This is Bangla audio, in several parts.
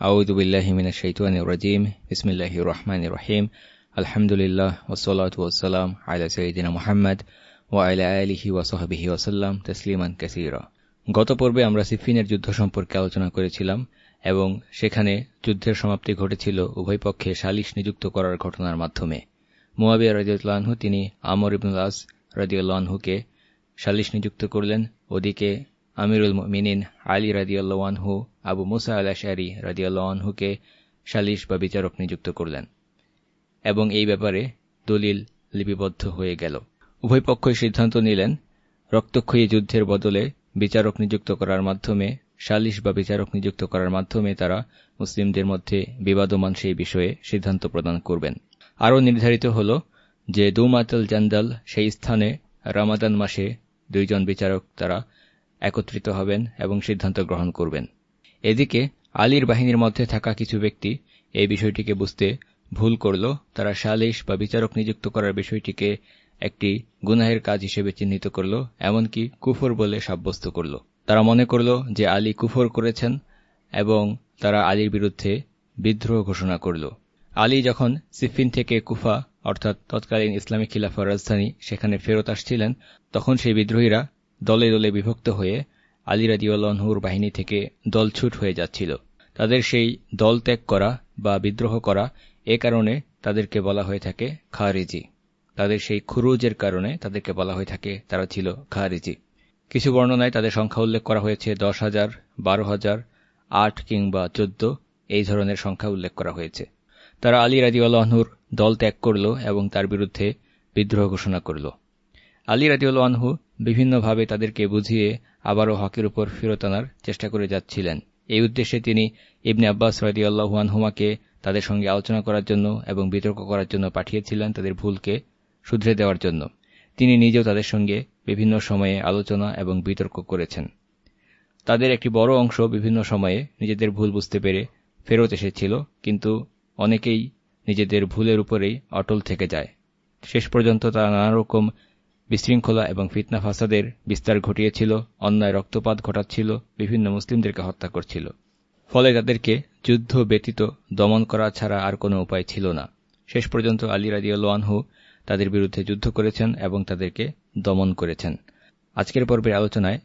أعوذ بالله من الشيطان الرجيم بسم الله الرحمن الرحيم الحمد لله والصلاة والسلام على سيدنا محمد وعلى آله وصحبه وسلم تسليما كثيرا গত পর্বে আমরা সিফিনের যুদ্ধ সম্পর্কে আলোচনা করেছিলাম এবং সেখানে যুদ্ধের সমাপ্তি ঘটেছিল উভয় পক্ষে সালিশ নিযুক্ত করার ঘটনার মাধ্যমে মুয়াবিয়া রাজিউল্লাহু তিনি আমর ইবনুল আস রাজিউল্লাহকে সালিশ নিযুক্ত করলেন ওদিকে আমিরুল মিনিন আলী রাজিউল্লাহু আবু মুসা আল আশারি রাজিউল্লাহকে সালিশ বা বিচারক নিযুক্ত করলেন এবং এই ব্যাপারে দলিল লিপিবদ্ধ হয়ে গেল। উভয় পক্ষই সিদ্ধান্ত নিলেন রক্তক্ষয়ী যুদ্ধের বদলে বিচারক নিযুক্ত করার মাধ্যমে, সালিশ বা বিচারক নিযুক্ত করার মাধ্যমে তারা মুসলিমদের মধ্যে বিবাদমান সেই বিষয়ে সিদ্ধান্ত প্রদান করবেন। আরও নির্ধারিত হল যে দুমাতল জান্দাল সেই স্থানে রামাদান মাসে দুইজন বিচারক তারা একত্রিত হবেন এবং সিদ্ধান্ত গ্রহণ করবেন। এদিকে, আলীর বাহিনীর মধ্যে থাকা কিছু ব্যক্তি এই বিষয়টিকে বুঝতে ভুল করল। তারা সালিশ বা বিচারক নিযুক্ত করার বিষয়টিকে একটি গুনাহের কাজ হিসেবে চিহ্নিত করল, এমনকি কুফর বলে সাব্যস্ত করল। তারা মনে করল যে আলী কুফর করেছেন এবং তারা আলীর বিরুদ্ধে বিদ্রোহ ঘোষণা করল। আলী যখন সিফিন থেকে কুফা, অর্থাৎ তৎকালীন ইসলামী খিলাফার রাজধানী, সেখানে ফেরত আসছিলেন, তখন সেই বিদ্রোহীরা দলে দলে বিভক্ত হয়ে আলী রাজিউল্লাহর বাহিনী থেকে দলছুট হয়ে যাচ্ছিল। তাদের সেই দল ত্যাগ করা বা বিদ্রোহ করা এ কারণে তাদেরকে বলা হয়ে থাকে খারিজি। তাদের সেই খুরুজের কারণে তাদেরকে বলা হয়ে থাকে তারা ছিল খারিজি। কিছু বর্ণনায় তাদের সংখ্যা উল্লেখ করা হয়েছে দশ হাজার, বারো হাজার, আট কিংবা চোদ্দ, এই ধরনের সংখ্যা উল্লেখ করা হয়েছে। তারা আলী রাজিউল্লাহনুর দল ত্যাগ করল এবং তার বিরুদ্ধে বিদ্রোহ ঘোষণা করল। আলী রাজিউল্লাহু বিভিন্নভাবে তাদেরকে বুঝিয়ে আবারও হকের উপর ফেরত আনার চেষ্টা করে যাচ্ছিলেন। এই উদ্দেশ্যে তিনি ইবনে আব্বাস রাজিউল্লাহানহুমাকে তাদের সঙ্গে আলোচনা করার জন্য এবং বিতর্ক করার জন্য পাঠিয়েছিলেন তাদের ভুলকে শুধরে দেওয়ার জন্য। তিনি নিজেও তাদের সঙ্গে বিভিন্ন সময়ে আলোচনা এবং বিতর্ক করেছেন। তাদের একটি বড় অংশ বিভিন্ন সময়ে নিজেদের ভুল বুঝতে পেরে ফেরত এসেছিল, কিন্তু অনেকেই নিজেদের ভুলের উপরেই অটল থেকে যায়। শেষ পর্যন্ত তারা নানা রকম বিশৃঙ্খলা এবং ফিতনা ফাসাদের বিস্তার ঘটিয়েছিল, অন্যায় রক্তপাত ঘটাচ্ছিল, বিভিন্ন মুসলিমদেরকে হত্যা করছিল। ফলে তাদেরকে যুদ্ধ ব্যতীত দমন করা ছাড়া আর কোনো উপায় ছিল না। শেষ পর্যন্ত আলী রাজিউল্লাহু তাদের বিরুদ্ধে যুদ্ধ করেছেন এবং তাদেরকে দমন করেছেন। আজকের পর্বের আলোচনায়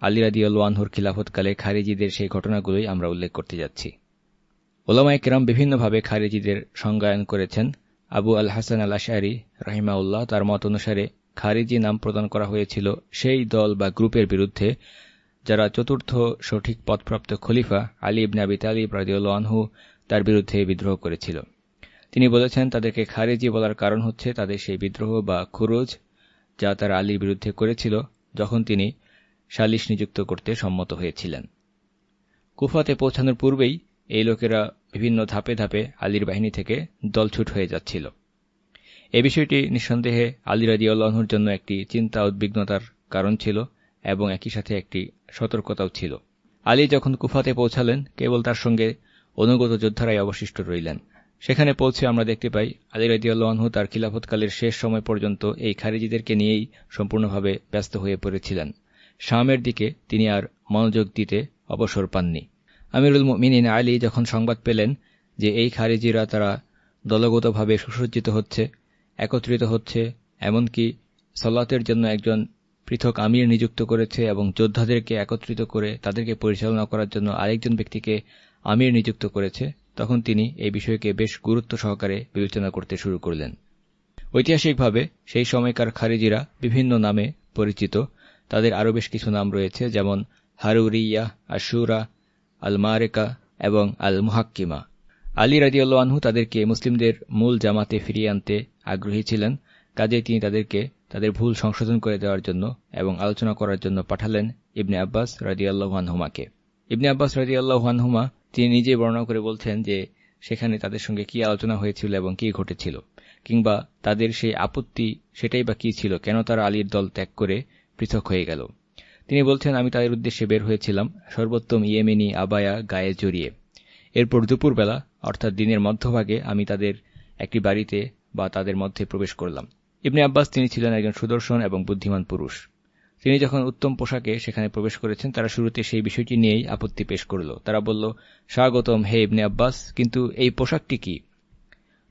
আলী রাদিউল্লাহর খিলাফতকালে খারিজিদের সেই ঘটনাগুলোই আমরা উল্লেখ করতে যাচ্ছি। ওলামায় কেরাম বিভিন্নভাবে খারিজিদের সংজ্ঞায়ন করেছেন। আবু আল হাসান আল আশারি রাহিমাউল্লাহ তার মত অনুসারে খারিজি নাম প্রদান করা হয়েছিল সেই দল বা গ্রুপের বিরুদ্ধে, যারা চতুর্থ সঠিক পদপ্রাপ্ত খলিফা আলী ইবনে আবি তালিব রাজিউল্লাহু তার বিরুদ্ধে বিদ্রোহ করেছিল। তিনি বলেছেন, তাদেরকে খারিজি বলার কারণ হচ্ছে তাদের সেই বিদ্রোহ বা খুরুজ যা তারা আলীর বিরুদ্ধে করেছিল, যখন তিনি সালিশ নিযুক্ত করতে সম্মত হয়েছিলেন। কুফাতে পৌঁছানোর পূর্বেই এই লোকেরা বিভিন্ন ধাপে ধাপে আলীর বাহিনী থেকে দলছুট হয়ে যাচ্ছিল। এ বিষয়টি নিঃসন্দেহে আলী রাজিউল্লাহর জন্য একটি চিন্তা উদ্বিগ্নতার কারণ ছিল এবং একই সাথে একটি সতর্কতাও ছিল। আলী যখন কুফাতে পৌঁছালেন, কেবল তার সঙ্গে অনুগত যোদ্ধারাই অবশিষ্ট রইলেন। সেখানে পৌঁছে আমরা দেখতে পাই, আলী রাজিউল্লাহু তার খিলাফতকালের শেষ সময় পর্যন্ত এই খারিজিদেরকে নিয়েই সম্পূর্ণভাবে ব্যস্ত হয়ে পড়েছিলেন। শামের দিকে তিনি আর মনোযোগ দিতে অবসর পাননি। আমিরুল মিনিন আলী যখন সংবাদ পেলেন যে এই খারিজিরা তারা দলগতভাবে সুসজ্জিত হচ্ছে একত্রিত হচ্ছে, এমনকি সল্লাতের জন্য একজন পৃথক আমির নিযুক্ত করেছে এবং যোদ্ধাদেরকে একত্রিত করে তাদেরকে পরিচালনা করার জন্য আরেকজন ব্যক্তিকে আমির নিযুক্ত করেছে, তখন তিনি এই বিষয়কে বেশ গুরুত্ব সহকারে বিবেচনা করতে শুরু করলেন। ঐতিহাসিকভাবে সেই সময়কার খারিজিরা বিভিন্ন নামে পরিচিত। তাদের আরও বেশ কিছু নাম রয়েছে, যেমন হারুরিয়া, আশুরা আল মারেকা এবং আল মুহাক্কিমা আলী আনহু তাদেরকে মুসলিমদের মূল জামাতে ফিরিয়ে আনতে আগ্রহী ছিলেন কাজে তিনি তাদেরকে তাদের ভুল সংশোধন করে দেওয়ার জন্য এবং আলোচনা করার জন্য পাঠালেন ইবনে আব্বাস রাজিউল্লাহানহুমাকে ইবনে আব্বাস রাজিউল্লাহানহুমা তিনি নিজে বর্ণনা করে বলছেন যে, সেখানে তাদের সঙ্গে কি আলোচনা হয়েছিল এবং কি ঘটেছিল, কিংবা তাদের সেই আপত্তি সেটাই বা কি ছিল, কেন তারা আলীর দল ত্যাগ করে পৃথক হয়ে গেল। তিনি বলছেন, আমি তাদের উদ্দেশ্যে বের হয়েছিলাম, সর্বোত্তম ইয়েমেনি আবায়া গায়ে জড়িয়ে। এরপর দুপুরবেলা অর্থাৎ দিনের মধ্যভাগে আমি তাদের একটি বাড়িতে বা তাদের মধ্যে প্রবেশ করলাম। ইবনে আব্বাস তিনি ছিলেন একজন সুদর্শন এবং বুদ্ধিমান পুরুষ। তিনি যখন উত্তম পোশাকে সেখানে প্রবেশ করেছেন, তারা শুরুতে সেই বিষয়টি নিয়েই আপত্তি পেশ করল। তারা বলল, স্বাগতম হে ইবনে আব্বাস, কিন্তু এই পোশাকটি কি?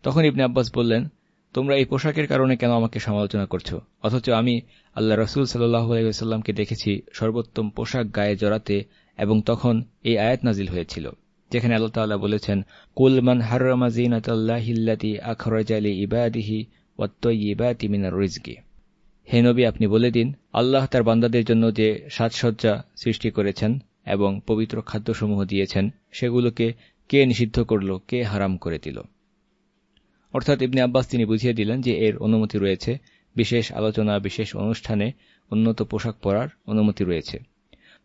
তখন ইবনে আব্বাস বললেন, তোমরা এই পোশাকের কারণে কেন আমাকে সমালোচনা করছ? অথচ আমি আল্লাহ রসুল সাল্লাহামকে দেখেছি সর্বোত্তম পোশাক গায়ে জড়াতে এবং তখন এই আয়াত নাজিল হয়েছিল। যেখানে আল্লাহ তাল্লাহ বলেছেন কুলমান হার্রামাজিনাতি আখরাজালি ইবাদিহি ওয়াত্তইবাতি হে নবী, আপনি বলে দিন, আল্লাহ তার বান্দাদের জন্য যে সাজসজ্জা সৃষ্টি করেছেন এবং পবিত্র খাদ্যসমূহ দিয়েছেন, সেগুলোকে কে নিষিদ্ধ করল, কে হারাম করে দিল? অর্থাৎ ইবনে আব্বাস তিনি বুঝিয়ে দিলেন যে এর অনুমতি রয়েছে। বিশেষ আলোচনা, বিশেষ অনুষ্ঠানে উন্নত পোশাক পরার অনুমতি রয়েছে।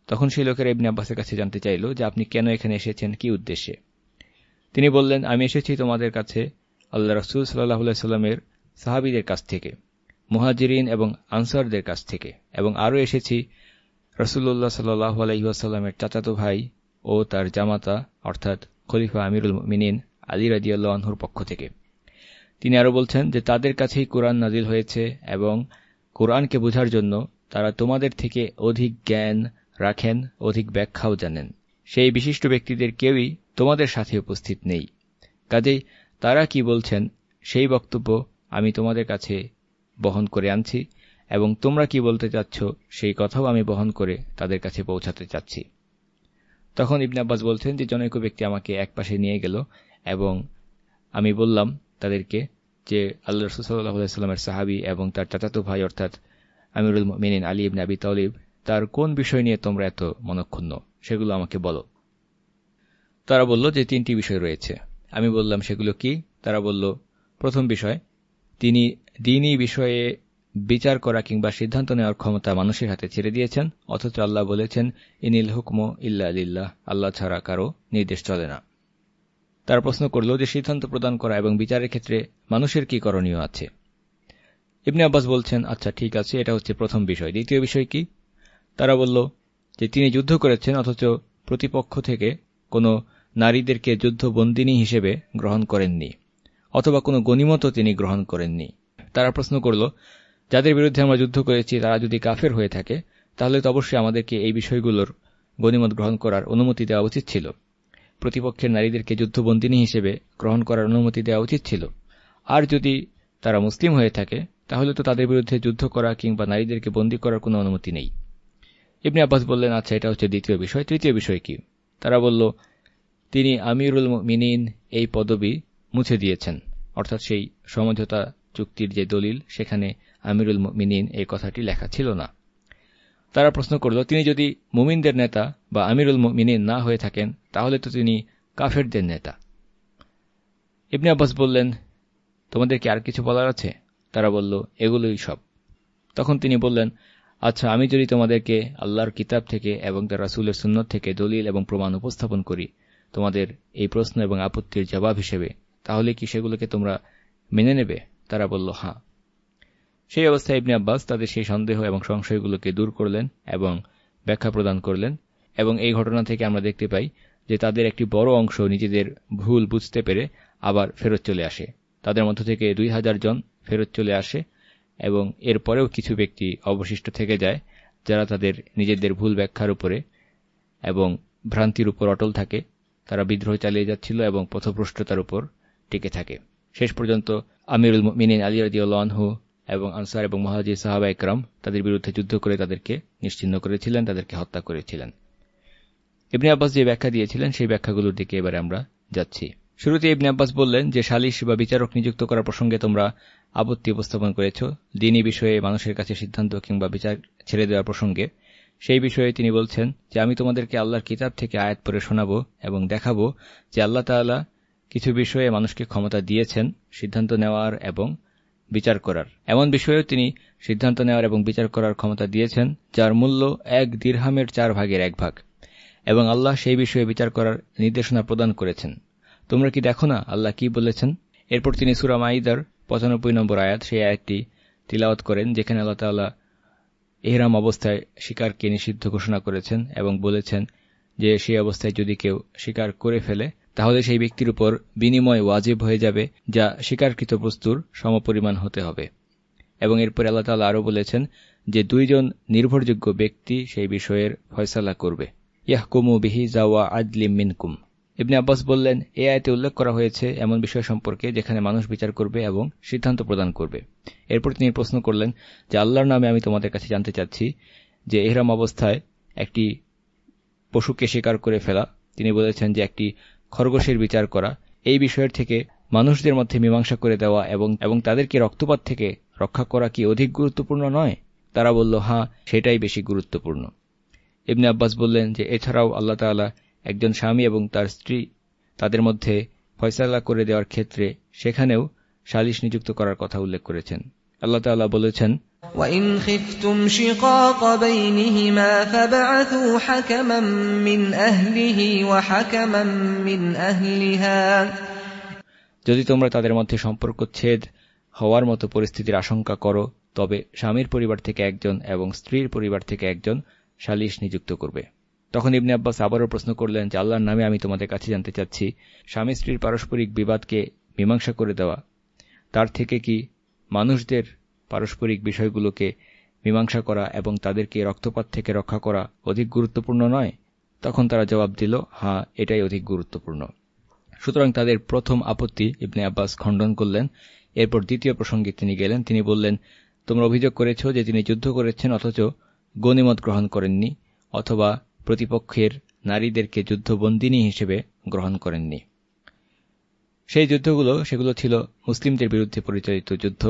তখন সেই লোকেরা ইবনে আব্বাসের কাছে জানতে চাইল যে আপনি কেন এখানে এসেছেন, কি উদ্দেশ্যে? তিনি বললেন, আমি এসেছি তোমাদের কাছে আল্লাহ রসুল সাল্লাহ সাল্লামের সাহাবিদের কাছ থেকে, মুহাজিরিন এবং আনসারদের কাছ থেকে, এবং আরও এসেছি রসুল্লাহ সাল্লাহ আলহিহাসাল্লামের চাচাতো ভাই ও তার জামাতা, অর্থাৎ খলিফা আমিরুল মিনিন আলী রাজিয়াল্লাহর পক্ষ থেকে। তিনি আরও বলছেন যে তাদের কাছেই কোরআন নাজিল হয়েছে এবং কোরআনকে বোঝার জন্য তারা তোমাদের থেকে অধিক জ্ঞান রাখেন, অধিক ব্যাখ্যাও জানেন। সেই বিশিষ্ট ব্যক্তিদের কেউই তোমাদের সাথে উপস্থিত নেই। কাজেই তারা কি বলছেন, সেই বক্তব্য আমি তোমাদের কাছে বহন করে আনছি এবং তোমরা কি বলতে চাচ্ছ, সেই কথাও আমি বহন করে তাদের কাছে পৌঁছাতে চাচ্ছি। তখন ইবনে আব্বাস বলছেন যে, জনৈক ব্যক্তি আমাকে এক পাশে নিয়ে গেল এবং আমি বললাম তাদেরকে যে আল্লাহ রসুল্লাহামের সাহাবি এবং তার চাচাতো ভাই অর্থাৎ আমিরুল মিনিন আলী ইবনে আবি তলিব তার কোন বিষয় নিয়ে তোমরা এত মনক্ষুণ্ণ? সেগুলো আমাকে বলো। তারা বলল যে তিনটি বিষয় রয়েছে। আমি বললাম, সেগুলো কি? তারা বলল, প্রথম বিষয়, তিনি দিনই বিষয়ে বিচার করা কিংবা সিদ্ধান্ত নেওয়ার ক্ষমতা মানুষের হাতে ছেড়ে দিয়েছেন, অথচ আল্লাহ বলেছেন, ইনিল হুকম ইল্লা আলিল্লাহ আল্লাহ ছাড়া কারও নির্দেশ চলে না। তারা প্রশ্ন করল যে সিদ্ধান্ত প্রদান করা এবং বিচারের ক্ষেত্রে মানুষের কি করণীয় আছে? ইবনে আব্বাস বলছেন আচ্ছা ঠিক আছে, এটা হচ্ছে প্রথম বিষয়। দ্বিতীয় বিষয় কি? তারা বলল যে তিনি যুদ্ধ করেছেন, অথচ প্রতিপক্ষ থেকে কোনো নারীদেরকে যুদ্ধবন্দিনী হিসেবে গ্রহণ করেননি, অথবা কোনো গণিমতও তিনি গ্রহণ করেননি। তারা প্রশ্ন করল, যাদের বিরুদ্ধে আমরা যুদ্ধ করেছি, তারা যদি কাফের হয়ে থাকে, তাহলে তো অবশ্যই আমাদেরকে এই বিষয়গুলোর গণিমত গ্রহণ করার অনুমতি দেওয়া উচিত ছিল। প্রতিপক্ষের নারীদেরকে যুদ্ধবন্দিনী হিসেবে গ্রহণ করার অনুমতি দেওয়া উচিত ছিল। আর যদি তারা মুসলিম হয়ে থাকে, তাহলে তো তাদের বিরুদ্ধে যুদ্ধ করা কিংবা নারীদেরকে বন্দী করার কোনো অনুমতি নেই। ইবনে আব্বাস বললেন আচ্ছা এটা হচ্ছে দ্বিতীয় বিষয়। তৃতীয় বিষয় কি? তারা বলল, তিনি আমিরুল মিনিন এই পদবি মুছে দিয়েছেন। অর্থাৎ সেই সমঝোতা চুক্তির যে দলিল, সেখানে আমিরুল মিনিন এই কথাটি লেখা ছিল না। তারা প্রশ্ন করল, তিনি যদি মুমিনদের নেতা বা আমিরুল মিনিন না হয়ে থাকেন, তাহলে তো তিনি কাফেরদের নেতা। ইবনে আব্বাস বললেন, তোমাদের কি আর কিছু বলার আছে? তারা বলল, এগুলোই সব। তখন তিনি বললেন আচ্ছা আমি যদি তোমাদেরকে আল্লাহর কিতাব থেকে এবং তার রাসুলের সুন্নত থেকে দলিল এবং প্রমাণ উপস্থাপন করি তোমাদের এই প্রশ্ন এবং আপত্তির জবাব হিসেবে, তাহলে কি সেগুলোকে তোমরা মেনে নেবে? তারা বলল হাঁ সেই অবস্থায় ইবনে আব্বাস তাদের সেই সন্দেহ এবং সংশয়গুলোকে দূর করলেন এবং ব্যাখ্যা প্রদান করলেন এবং এই ঘটনা থেকে আমরা দেখতে পাই যে তাদের একটি বড় অংশ নিজেদের ভুল বুঝতে পেরে আবার ফেরত চলে আসে। তাদের মধ্য থেকে দুই হাজার জন ফেরত চলে আসে এবং এরপরেও কিছু ব্যক্তি অবশিষ্ট থেকে যায়, যারা তাদের নিজেদের ভুল ব্যাখ্যার উপরে এবং ভ্রান্তির উপর অটল থাকে। তারা বিদ্রোহ চালিয়ে যাচ্ছিল এবং পথভ্রষ্টতার উপর টিকে থাকে। শেষ পর্যন্ত আমিরুল মিনিন আলী রাজিউল্লাহু এবং আনসার এবং মহাজি সাহাবা একরাম তাদের বিরুদ্ধে যুদ্ধ করে তাদেরকে নিশ্চিন্ন করেছিলেন, তাদেরকে হত্যা করেছিলেন। ইবনে আব্বাস যে ব্যাখ্যা দিয়েছিলেন, সেই ব্যাখ্যাগুলোর দিকে এবারে আমরা যাচ্ছি। শুরুতে ইবনে আব্বাস বললেন যে, সালিশ বা বিচারক নিযুক্ত করার প্রসঙ্গে তোমরা আপত্তি উপস্থাপন করেছ। দিনী বিষয়ে মানুষের কাছে সিদ্ধান্ত কিংবা বিচার ছেড়ে দেওয়ার প্রসঙ্গে। সেই বিষয়ে তিনি বলছেন যে, আমি তোমাদেরকে আল্লাহর কিতাব থেকে আয়াত পরে শোনাব এবং দেখাবো যে, আল্লাহ তাল্লাহ কিছু বিষয়ে মানুষকে ক্ষমতা দিয়েছেন সিদ্ধান্ত নেওয়ার এবং বিচার করার। এমন বিষয়েও তিনি সিদ্ধান্ত নেওয়ার এবং বিচার করার ক্ষমতা দিয়েছেন, যার মূল্য এক দীর্হামের চার ভাগের এক ভাগ। এবং আল্লাহ সেই বিষয়ে বিচার করার নির্দেশনা প্রদান করেছেন। তোমরা কি দেখো না আল্লাহ কি বলেছেন? এরপর তিনি সুরা মাইদার পঁচানব্বই নম্বর আয়াত, সেই আয়াতটি তিলাওয়াত করেন, যেখানে আল্লাহ তাল্লাহ এহরাম অবস্থায় শিকারকে নিষিদ্ধ ঘোষণা করেছেন এবং বলেছেন যে সেই অবস্থায় যদি কেউ শিকার করে ফেলে, তাহলে সেই ব্যক্তির উপর বিনিময় ওয়াজিব হয়ে যাবে, যা শিকারকৃত বস্তুর সমপরিমাণ হতে হবে। এবং এরপরে আল্লাহ তালা আরও বলেছেন যে দুইজন নির্ভরযোগ্য ব্যক্তি সেই বিষয়ের ফয়সালা করবে। ইয়াহকুমু বিহি জাওয়া আদলিম মিনকুম। ইবনে আব্বাস বললেন, এ আয়তে উল্লেখ করা হয়েছে এমন বিষয় সম্পর্কে যেখানে মানুষ বিচার করবে এবং সিদ্ধান্ত প্রদান করবে। এরপর তিনি প্রশ্ন করলেন যে, আল্লাহর নামে আমি তোমাদের কাছে জানতে চাচ্ছি যে, এহরাম অবস্থায় একটি পশুকে শিকার করে ফেলা। তিনি বলেছেন যে, একটি খরগোশের বিচার করা। এই বিষয়ের থেকে মানুষদের মধ্যে মীমাংসা করে দেওয়া এবং এবং তাদেরকে রক্তপাত থেকে রক্ষা করা কি অধিক গুরুত্বপূর্ণ নয়? তারা বলল হ্যাঁ সেটাই বেশি গুরুত্বপূর্ণ। ইবনে আব্বাস বললেন যে, এছাড়াও আল্লাহ তালা একজন স্বামী এবং তার স্ত্রী তাদের মধ্যে ফয়সালা করে দেওয়ার ক্ষেত্রে সেখানেও সালিশ নিযুক্ত করার কথা উল্লেখ করেছেন আল্লাহ তালা বলেছেন وإن خفتم شقاق بينهما فبعثوا حكما من أهله وحكما من أهلها যদি তোমরা তাদের মধ্যে সম্পর্ক ছেদ হওয়ার মতো পরিস্থিতির আশঙ্কা করো তবে স্বামীর পরিবার থেকে একজন এবং স্ত্রীর পরিবার থেকে একজন সালিশ নিযুক্ত করবে তখন ইবনে আব্বাস আবারও প্রশ্ন করলেন যে, আল্লাহর নামে আমি তোমাদের কাছে জানতে চাচ্ছি, স্বামী স্ত্রীর পারস্পরিক বিবাদকে মীমাংসা করে দেওয়া। তার থেকে কি মানুষদের পারস্পরিক বিষয়গুলোকে মীমাংসা করা এবং তাদেরকে রক্তপাত থেকে রক্ষা করা অধিক গুরুত্বপূর্ণ নয়? তখন তারা জবাব দিল হ্যাঁ এটাই অধিক গুরুত্বপূর্ণ। সুতরাং তাদের প্রথম আপত্তি ইবনে আব্বাস খণ্ডন করলেন। এরপর দ্বিতীয় প্রসঙ্গে তিনি গেলেন। তিনি বললেন, তোমরা অভিযোগ করেছ যে তিনি যুদ্ধ করেছেন, অথচ গণিমত গ্রহণ করেননি, অথবা প্রতিপক্ষের নারীদেরকে যুদ্ধবন্দিনী হিসেবে গ্রহণ করেননি। সেই যুদ্ধগুলো, সেগুলো ছিল মুসলিমদের বিরুদ্ধে পরিচালিত যুদ্ধ।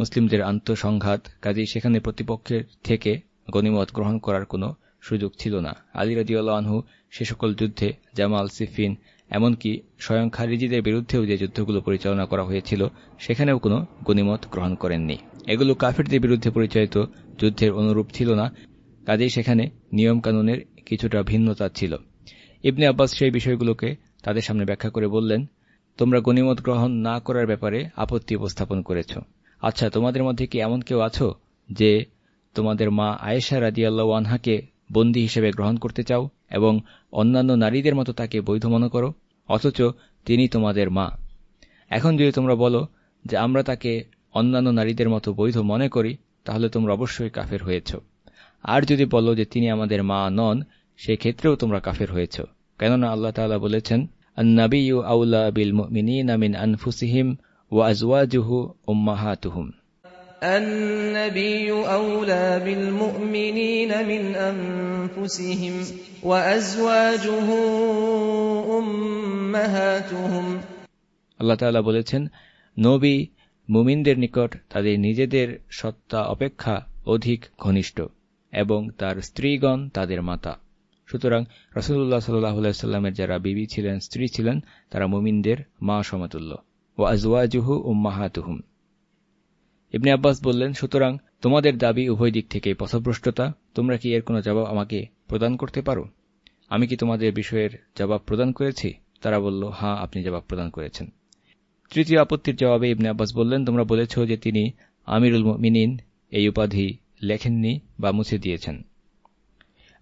মুসলিমদের আন্তঃসংঘাত, কাজেই সেখানে প্রতিপক্ষের থেকে গণিমত গ্রহণ করার কোনো সুযোগ ছিল না। আলী রাজিউল্লা আনহু সে সকল যুদ্ধে জামাল, সিফিন, এমনকি স্বয়ং খারিজিদের বিরুদ্ধেও যে যুদ্ধগুলো পরিচালনা করা হয়েছিল, সেখানেও কোনো গণিমত গ্রহণ করেননি। এগুলো কাফিরদের বিরুদ্ধে পরিচালিত যুদ্ধের অনুরূপ ছিল না। কাজেই সেখানে নিয়মকানুনের কিছুটা ভিন্নতা ছিল। ইবনে আব্বাস সেই বিষয়গুলোকে তাদের সামনে ব্যাখ্যা করে বললেন, তোমরা গণিমত গ্রহণ না করার ব্যাপারে আপত্তি উপস্থাপন করেছ। আচ্ছা তোমাদের মধ্যে কি এমন কেউ আছো যে তোমাদের মা আয়েশা রাদিয়াল্লাহ আনহাকে বন্দী হিসেবে গ্রহণ করতে চাও এবং অন্যান্য নারীদের মতো তাকে বৈধ মনে করো? অথচ তিনি তোমাদের মা। এখন যদি তোমরা বলো যে আমরা তাকে অন্যান্য নারীদের মতো বৈধ মনে করি, তাহলে তোমরা অবশ্যই কাফের হয়েছ। আর যদি বলো যে তিনি আমাদের মা নন সেক্ষেত্রেও তোমরা কাফের হয়েছ কেননা আল্লাহ তালা বলেছেন النبي أولى بالمؤمنين من أنفسهم وأزواجه أمهاتهم النبي أولى بالمؤمنين من أنفسهم وأزواجه أمهاتهم আল্লাহ তাআলা বলেছেন নবী মুমিনদের নিকট তাদের নিজেদের সত্তা অপেক্ষা অধিক ঘনিষ্ঠ এবং তার স্ত্রীগণ তাদের মাতা। সুতরাং রসুল্লাহ সাল্লাহামের যারা বিবি ছিলেন, স্ত্রী ছিলেন, তারা মুমিনদের মা সমতুল্য। ও আজওয়াজুহু উম্মাহাতুহুম। ইবনে আব্বাস বললেন, সুতরাং তোমাদের দাবি উভয় দিক থেকে পথভ্রষ্টতা, তোমরা কি এর কোনো জবাব আমাকে প্রদান করতে পারো? আমি কি তোমাদের বিষয়ের জবাব প্রদান করেছি? তারা বলল হ্যাঁ আপনি জবাব প্রদান করেছেন। তৃতীয় আপত্তির জবাবে ইবনে আব্বাস বললেন, তোমরা বলেছ যে তিনি আমিরুল মিনিন এই উপাধি লেখেননি বা মুছে দিয়েছেন।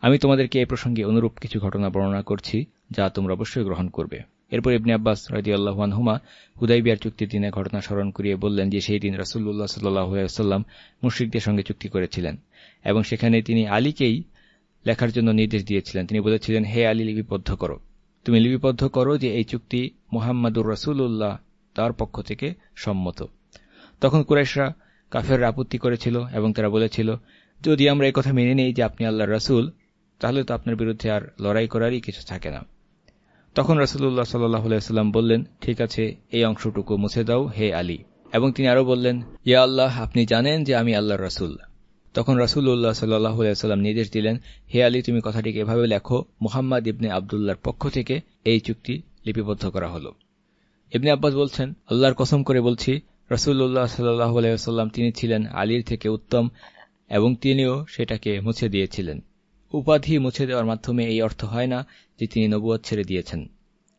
আমি তোমাদেরকে এই প্রসঙ্গে অনুরূপ কিছু ঘটনা বর্ণনা করছি, যা তোমরা অবশ্যই গ্রহণ করবে। এরপর ইবনে আব্বাস রাজি আল্লাহানহুমা হুদাইবিয়ার চুক্তির দিনে ঘটনা স্মরণ করিয়ে বললেন যে, সেই দিন রাসুল্লাহ সাল্লাহাম মুশ্রিকদের সঙ্গে চুক্তি করেছিলেন এবং সেখানে তিনি আলীকেই লেখার জন্য নির্দেশ দিয়েছিলেন। তিনি বলেছিলেন, হে আলী, লিপিবদ্ধ করো। তুমি লিপিবদ্ধ করো যে, এই চুক্তি মোহাম্মদুর রসুল্লাহ তার পক্ষ থেকে সম্মত। তখন কুরাইশরা কাফের আপত্তি করেছিল এবং তারা বলেছিল, যদি আমরা কথা মেনে নেই যে আপনি আল্লাহ রাসুল, তাহলে তো আপনার বিরুদ্ধে আর লড়াই করারই কিছু থাকে না। তখন রাসুল্লাহ সাল্লাম বললেন, ঠিক আছে, এই অংশটুকু মুছে দাও, হে আলী। এবং তিনি আরও বললেন, ইয়া আল্লাহ, আপনি জানেন যে আমি আল্লাহর রাসুল। তখন রাসুল্লাহ সাল্লাম নির্দেশ দিলেন, হে আলী, তুমি কথাটিকে এভাবে লেখো, মুহাম্মদ ইবনে আবদুল্লার পক্ষ থেকে এই চুক্তি লিপিবদ্ধ করা হল। ইবনে আব্বাস বলছেন, আল্লাহর কসম করে বলছি রসুল্লাহ সাল্লাহ আলাইসাল্লাম তিনি ছিলেন আলীর থেকে উত্তম এবং তিনিও সেটাকে মুছে দিয়েছিলেন। উপাধি মুছে দেওয়ার মাধ্যমে এই অর্থ হয় না যে তিনি নবুয় ছেড়ে দিয়েছেন।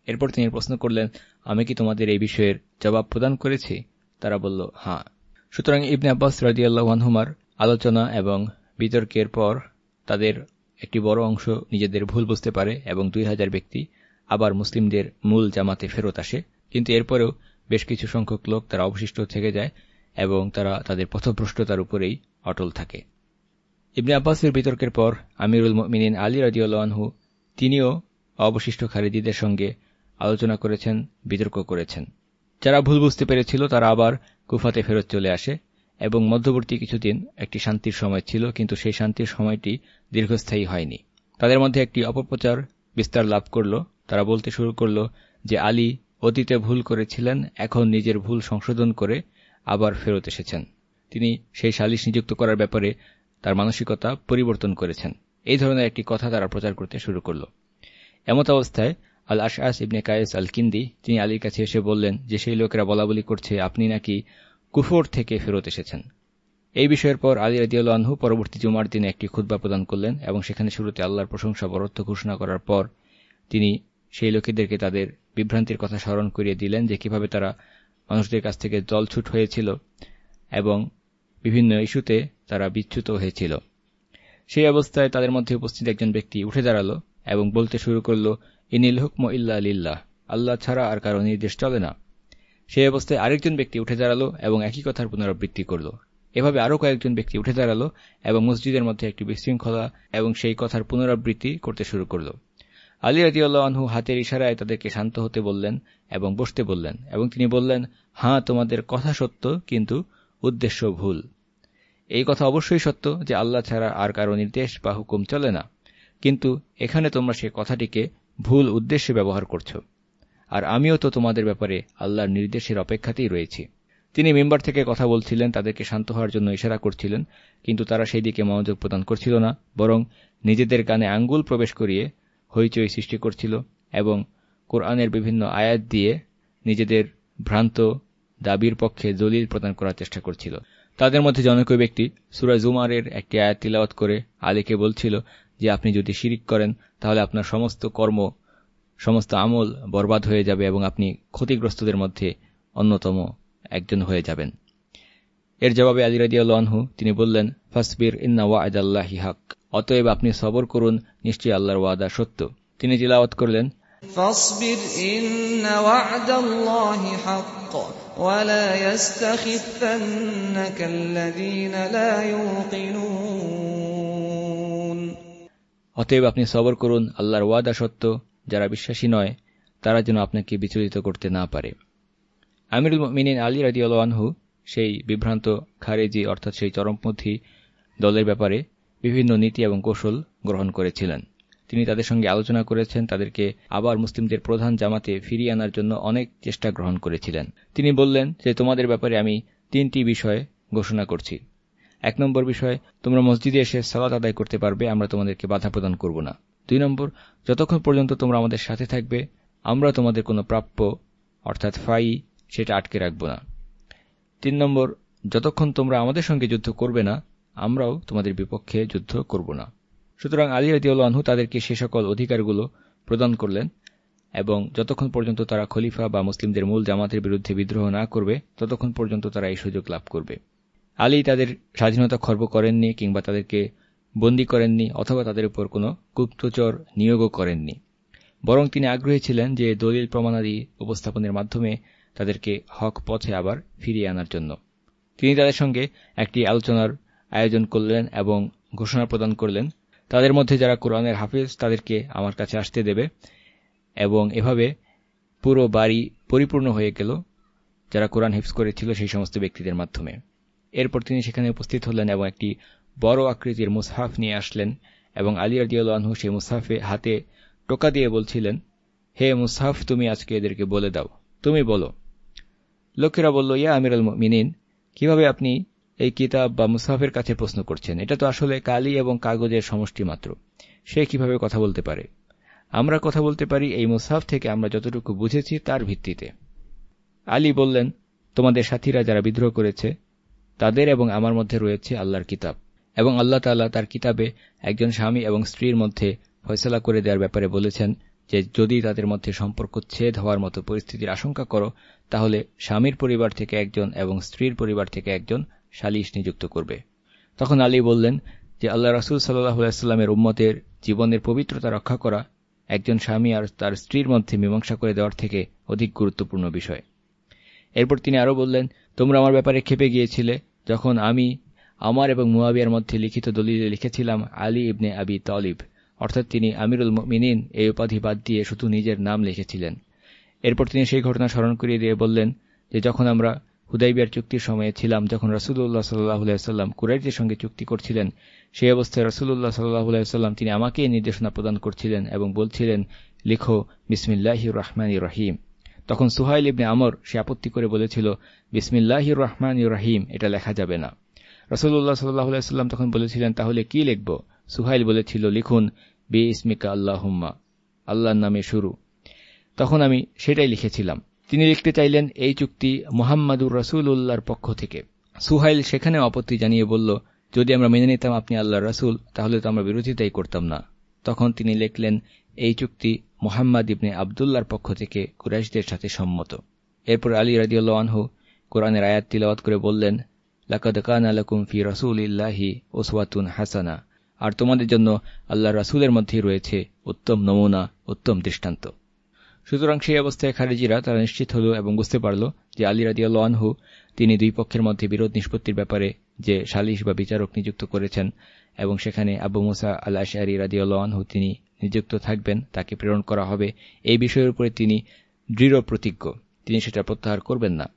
এরপর তিনি প্রশ্ন করলেন, আমি কি তোমাদের এই বিষয়ের জবাব প্রদান করেছি? তারা বলল হ্যাঁ। সুতরাং ইবনে আব্বাস রাজিয়াল্লাহানহুমার আলোচনা এবং বিতর্কের পর তাদের একটি বড় অংশ নিজেদের ভুল বুঝতে পারে এবং দুই হাজার ব্যক্তি আবার মুসলিমদের মূল জামাতে ফেরত আসে। কিন্তু এরপরেও বেশ কিছু সংখ্যক লোক তারা অবশিষ্ট থেকে যায় এবং তারা তাদের পথভ্রষ্টতার উপরেই অটল থাকে। ইবনে আব্বাসের বিতর্কের পর আমিরুল মিনিন আলী রাজিউল্লাহু তিনিও অবশিষ্ট খারিদিদের সঙ্গে আলোচনা করেছেন, বিতর্ক করেছেন। যারা ভুল বুঝতে পেরেছিল তারা আবার কুফাতে ফেরত চলে আসে এবং মধ্যবর্তী কিছুদিন একটি শান্তির সময় ছিল কিন্তু সেই শান্তির সময়টি দীর্ঘস্থায়ী হয়নি। তাদের মধ্যে একটি অপপ্রচার বিস্তার লাভ করল। তারা বলতে শুরু করল যে আলী অতীতে ভুল করেছিলেন, এখন নিজের ভুল সংশোধন করে আবার ফেরত এসেছেন। তিনি সেই সালিশ নিযুক্ত করার ব্যাপারে তার মানসিকতা পরিবর্তন করেছেন। এই ধরনের একটি কথা তারা প্রচার করতে শুরু করল। এমত অবস্থায় আল আশআস ইবনে কায়েস আল কিন্দি তিনি আলীর কাছে এসে বললেন যে, সেই লোকেরা বলাবলি করছে, আপনি নাকি কুফর থেকে ফেরত এসেছেন? এই বিষয়ের পর আলী রাজিউল আনহু পরবর্তী জুমার দিনে একটি খুদ্া প্রদান করলেন এবং সেখানে শুরুতে আল্লাহর প্রশংসা বরত্ব ঘোষণা করার পর তিনি সেই লোকেদেরকে তাদের বিভ্রান্তির কথা স্মরণ করিয়ে দিলেন যে কীভাবে তারা মানুষদের কাছ থেকে জলছুট হয়েছিল এবং বিভিন্ন ইস্যুতে তারা বিচ্যুত হয়েছিল। সেই অবস্থায় তাদের মধ্যে উপস্থিত একজন ব্যক্তি উঠে দাঁড়াল এবং বলতে শুরু করল, ইনিল হুকম ইল্লা আলিল্লাহ আল্লাহ ছাড়া আর কারও নির্দেশ চলে না। সেই অবস্থায় আরেকজন ব্যক্তি উঠে দাঁড়াল এবং একই কথার পুনরাবৃত্তি করল। এভাবে আরও কয়েকজন ব্যক্তি উঠে দাঁড়াল এবং মসজিদের মধ্যে একটি বিশৃঙ্খলা এবং সেই কথার পুনরাবৃত্তি করতে শুরু করল। আলী রাজিউল্লাহ আনহু হাতের ইশারায় তাদেরকে শান্ত হতে বললেন এবং বসতে বললেন এবং তিনি বললেন হাঁ তোমাদের কথা সত্য, কিন্তু উদ্দেশ্য ভুল। এই কথা অবশ্যই সত্য যে আল্লাহ ছাড়া আর কারও নির্দেশ বা হুকুম চলে না। কিন্তু এখানে তোমরা সে কথাটিকে ভুল উদ্দেশ্যে ব্যবহার করছ। আর আমিও তো তোমাদের ব্যাপারে আল্লাহর নির্দেশের অপেক্ষাতেই রয়েছি। তিনি মেম্বার থেকে কথা বলছিলেন, তাদেরকে শান্ত হওয়ার জন্য ইশারা করছিলেন, কিন্তু তারা সেই দিকে মনোযোগ প্রদান করছিল না, বরং নিজেদের কানে আঙ্গুল প্রবেশ করিয়ে হইচই সৃষ্টি করছিল এবং কোরআনের বিভিন্ন আয়াত দিয়ে নিজেদের ভ্রান্ত দাবির পক্ষে দলিল প্রদান করার চেষ্টা করছিল। তাদের মধ্যে জনকীয় ব্যক্তি সুরাজ জুমারের একটি আয়াত তিলাওয়াত করে আলীকে বলছিল যে, আপনি যদি শিরিক করেন, তাহলে আপনার সমস্ত কর্ম, সমস্ত আমল বরবাদ হয়ে যাবে এবং আপনি ক্ষতিগ্রস্তদের মধ্যে অন্যতম একজন হয়ে যাবেন। এর জবাবে আলী রাজিয়ালহু তিনি বললেন, ফাসবির ইন্না ওয়াদাল্লাহি হক অতএব আপনি সবর করুন নিশ্চয়ই আল্লাহর ওয়াদা সত্য তিনি জিলাওয়াত করলেন فاصبر إن وعد الله حق ولا يستخفنك الذين لا يوقنون অতএব আপনি সবর করুন আল্লাহর ওয়াদা সত্য যারা বিশ্বাসী নয় তারা যেন আপনাকে বিচলিত করতে না পারে আমিরুল মিনিন আলী রাজিউল্লাহু সেই বিভ্রান্ত খারেজি অর্থাৎ সেই চরমপন্থী দলের ব্যাপারে বিভিন্ন নীতি এবং কৌশল গ্রহণ করেছিলেন। তিনি তাদের সঙ্গে আলোচনা করেছেন, তাদেরকে আবার মুসলিমদের প্রধান জামাতে ফিরিয়ে আনার জন্য অনেক চেষ্টা গ্রহণ করেছিলেন। তিনি বললেন যে, তোমাদের ব্যাপারে আমি তিনটি বিষয় ঘোষণা করছি। এক নম্বর বিষয়, তোমরা মসজিদে এসে সালাত আদায় করতে পারবে, আমরা তোমাদেরকে বাধা প্রদান করব না। দুই নম্বর, যতক্ষণ পর্যন্ত তোমরা আমাদের সাথে থাকবে, আমরা তোমাদের কোনো প্রাপ্য, অর্থাৎ ফাই, সেটা আটকে রাখব না। তিন নম্বর, যতক্ষণ তোমরা আমাদের সঙ্গে যুদ্ধ করবে না আমরাও তোমাদের বিপক্ষে যুদ্ধ করব না। সুতরাং আলী আনহু তাদেরকে সে সকল অধিকারগুলো প্রদান করলেন এবং যতক্ষণ পর্যন্ত তারা খলিফা বা মুসলিমদের মূল জামাতের বিরুদ্ধে বিদ্রোহ না করবে, ততক্ষণ পর্যন্ত তারা এই সুযোগ লাভ করবে। আলী তাদের স্বাধীনতা খর্ব করেননি কিংবা তাদেরকে বন্দী করেননি অথবা তাদের উপর কোনো গুপ্তচর নিয়োগও করেননি। বরং তিনি আগ্রহী ছিলেন যে দলিল প্রমাণাদি উপস্থাপনের মাধ্যমে তাদেরকে হক পথে আবার ফিরিয়ে আনার জন্য। তিনি তাদের সঙ্গে একটি আলোচনার আয়োজন করলেন এবং ঘোষণা প্রদান করলেন। তাদের মধ্যে যারা কোরআনের হাফিজ, তাদেরকে আমার কাছে আসতে দেবে এবং এভাবে পুরো বাড়ি পরিপূর্ণ হয়ে গেল, যারা কোরআন হিফজ করেছিল সেই সমস্ত ব্যক্তিদের মাধ্যমে। এরপর তিনি সেখানে উপস্থিত হলেন এবং একটি বড় আকৃতির মুসহাফ নিয়ে আসলেন এবং আলী আদিউল্লাহু সেই মুসাফে হাতে টোকা দিয়ে বলছিলেন, হে মুসাফ তুমি আজকে এদেরকে বলে দাও। তুমি বলো। লোকেরা বলল, ইয়া আমির আল মিনিন কীভাবে আপনি এই কিতাব বা মুসাফের কাছে প্রশ্ন করছেন, এটা তো আসলে কালি এবং কাগজের সমষ্টি মাত্র। সে কীভাবে কথা বলতে পারে? আমরা কথা বলতে পারি এই মুসাফ থেকে আমরা যতটুকু বুঝেছি তার ভিত্তিতে। আলী বললেন, তোমাদের সাথীরা যারা বিদ্রোহ করেছে, তাদের এবং আমার মধ্যে রয়েছে আল্লাহর কিতাব। এবং আল্লাহ তাল্লাহ তার কিতাবে একজন স্বামী এবং স্ত্রীর মধ্যে ফয়সলা করে দেওয়ার ব্যাপারে বলেছেন যে, যদি তাদের মধ্যে সম্পর্ক ছেদ হওয়ার মতো পরিস্থিতির আশঙ্কা করো, তাহলে স্বামীর পরিবার থেকে একজন এবং স্ত্রীর পরিবার থেকে একজন সালিশ নিযুক্ত করবে। তখন আলী বললেন যে, আল্লাহ রাসুল সাল্লাহামের উম্মতের জীবনের পবিত্রতা রক্ষা করা একজন স্বামী আর তার স্ত্রীর মধ্যে মীমাংসা করে দেওয়ার থেকে অধিক গুরুত্বপূর্ণ বিষয়। এরপর তিনি আরও বললেন, তোমরা আমার ব্যাপারে খেপে গিয়েছিলে যখন আমি আমার এবং মুয়াবিয়ার মধ্যে লিখিত দলিলে লিখেছিলাম আলী ইবনে আবি তলিব। অর্থাৎ তিনি আমিরুল মিনিন এই উপাধি বাদ দিয়ে শুধু নিজের নাম লিখেছিলেন। এরপর তিনি সেই ঘটনা স্মরণ করিয়ে দিয়ে বললেন যে, যখন আমরা হুদাইবিয়ার চুক্তির সময়ে ছিলাম যখন রসুল্লাহ সাল্লাহাম কুরাইদের সঙ্গে চুক্তি করছিলেন। সেই অবস্থায় রসুল্লাহ সাল্লাহাম তিনি আমাকে নির্দেশনা প্রদান করছিলেন এবং বলছিলেন, লিখো বিসমিল্লাহ রহমান রহিম। তখন সুহাইল ইবনে আমর সে আপত্তি করে বলেছিল বিসমিল্লাহ রহমান রাহিম, এটা লেখা যাবে না। রসুল্লাহ সাল্লাহাম তখন বলেছিলেন, তাহলে কি লিখব? সুহাইল বলেছিল, লিখুন বি ইসমিকা আল্লাহম্মা, আল্লাহর নামে শুরু। তখন আমি সেটাই লিখেছিলাম। তিনি লিখতে চাইলেন, এই চুক্তি মোহাম্মদুর রসুল উল্লাহর পক্ষ থেকে। সুহাইল সেখানে আপত্তি জানিয়ে বলল, যদি আমরা মেনে নিতাম আপনি আল্লাহ রসুল, তাহলে তো আমরা বিরোধিতাই করতাম না। তখন তিনি লিখলেন, এই চুক্তি মোহাম্মদ ইবনে আবদুল্লার পক্ষ থেকে কুরাইশদের সাথে সম্মত। এরপর আলী রাজিউল্লাহ আনহু কোরআনের আয়াত তিলাওয়াত করে বললেন, লাকাদ কান আলকুম ফি রসুল ইল্লাহি ওসওয়াতুন হাসানা। আর তোমাদের জন্য আল্লাহ রাসুলের মধ্যেই রয়েছে উত্তম নমুনা, উত্তম দৃষ্টান্ত। সুতরাং সেই অবস্থায় খারিজিরা তারা নিশ্চিত হল এবং বুঝতে পারল যে আলী রাদিয়াল্লাহ আনহু, তিনি দুই পক্ষের মধ্যে বিরোধ নিষ্পত্তির ব্যাপারে যে সালিশ বা বিচারক নিযুক্ত করেছেন এবং সেখানে আবু মুসা আল আশারি রাদিউল্লাহ আনহু তিনি নিযুক্ত থাকবেন, তাকে প্রেরণ করা হবে, এই বিষয়ের উপরে তিনি দৃঢ় প্রতিজ্ঞ। তিনি সেটা প্রত্যাহার করবেন না।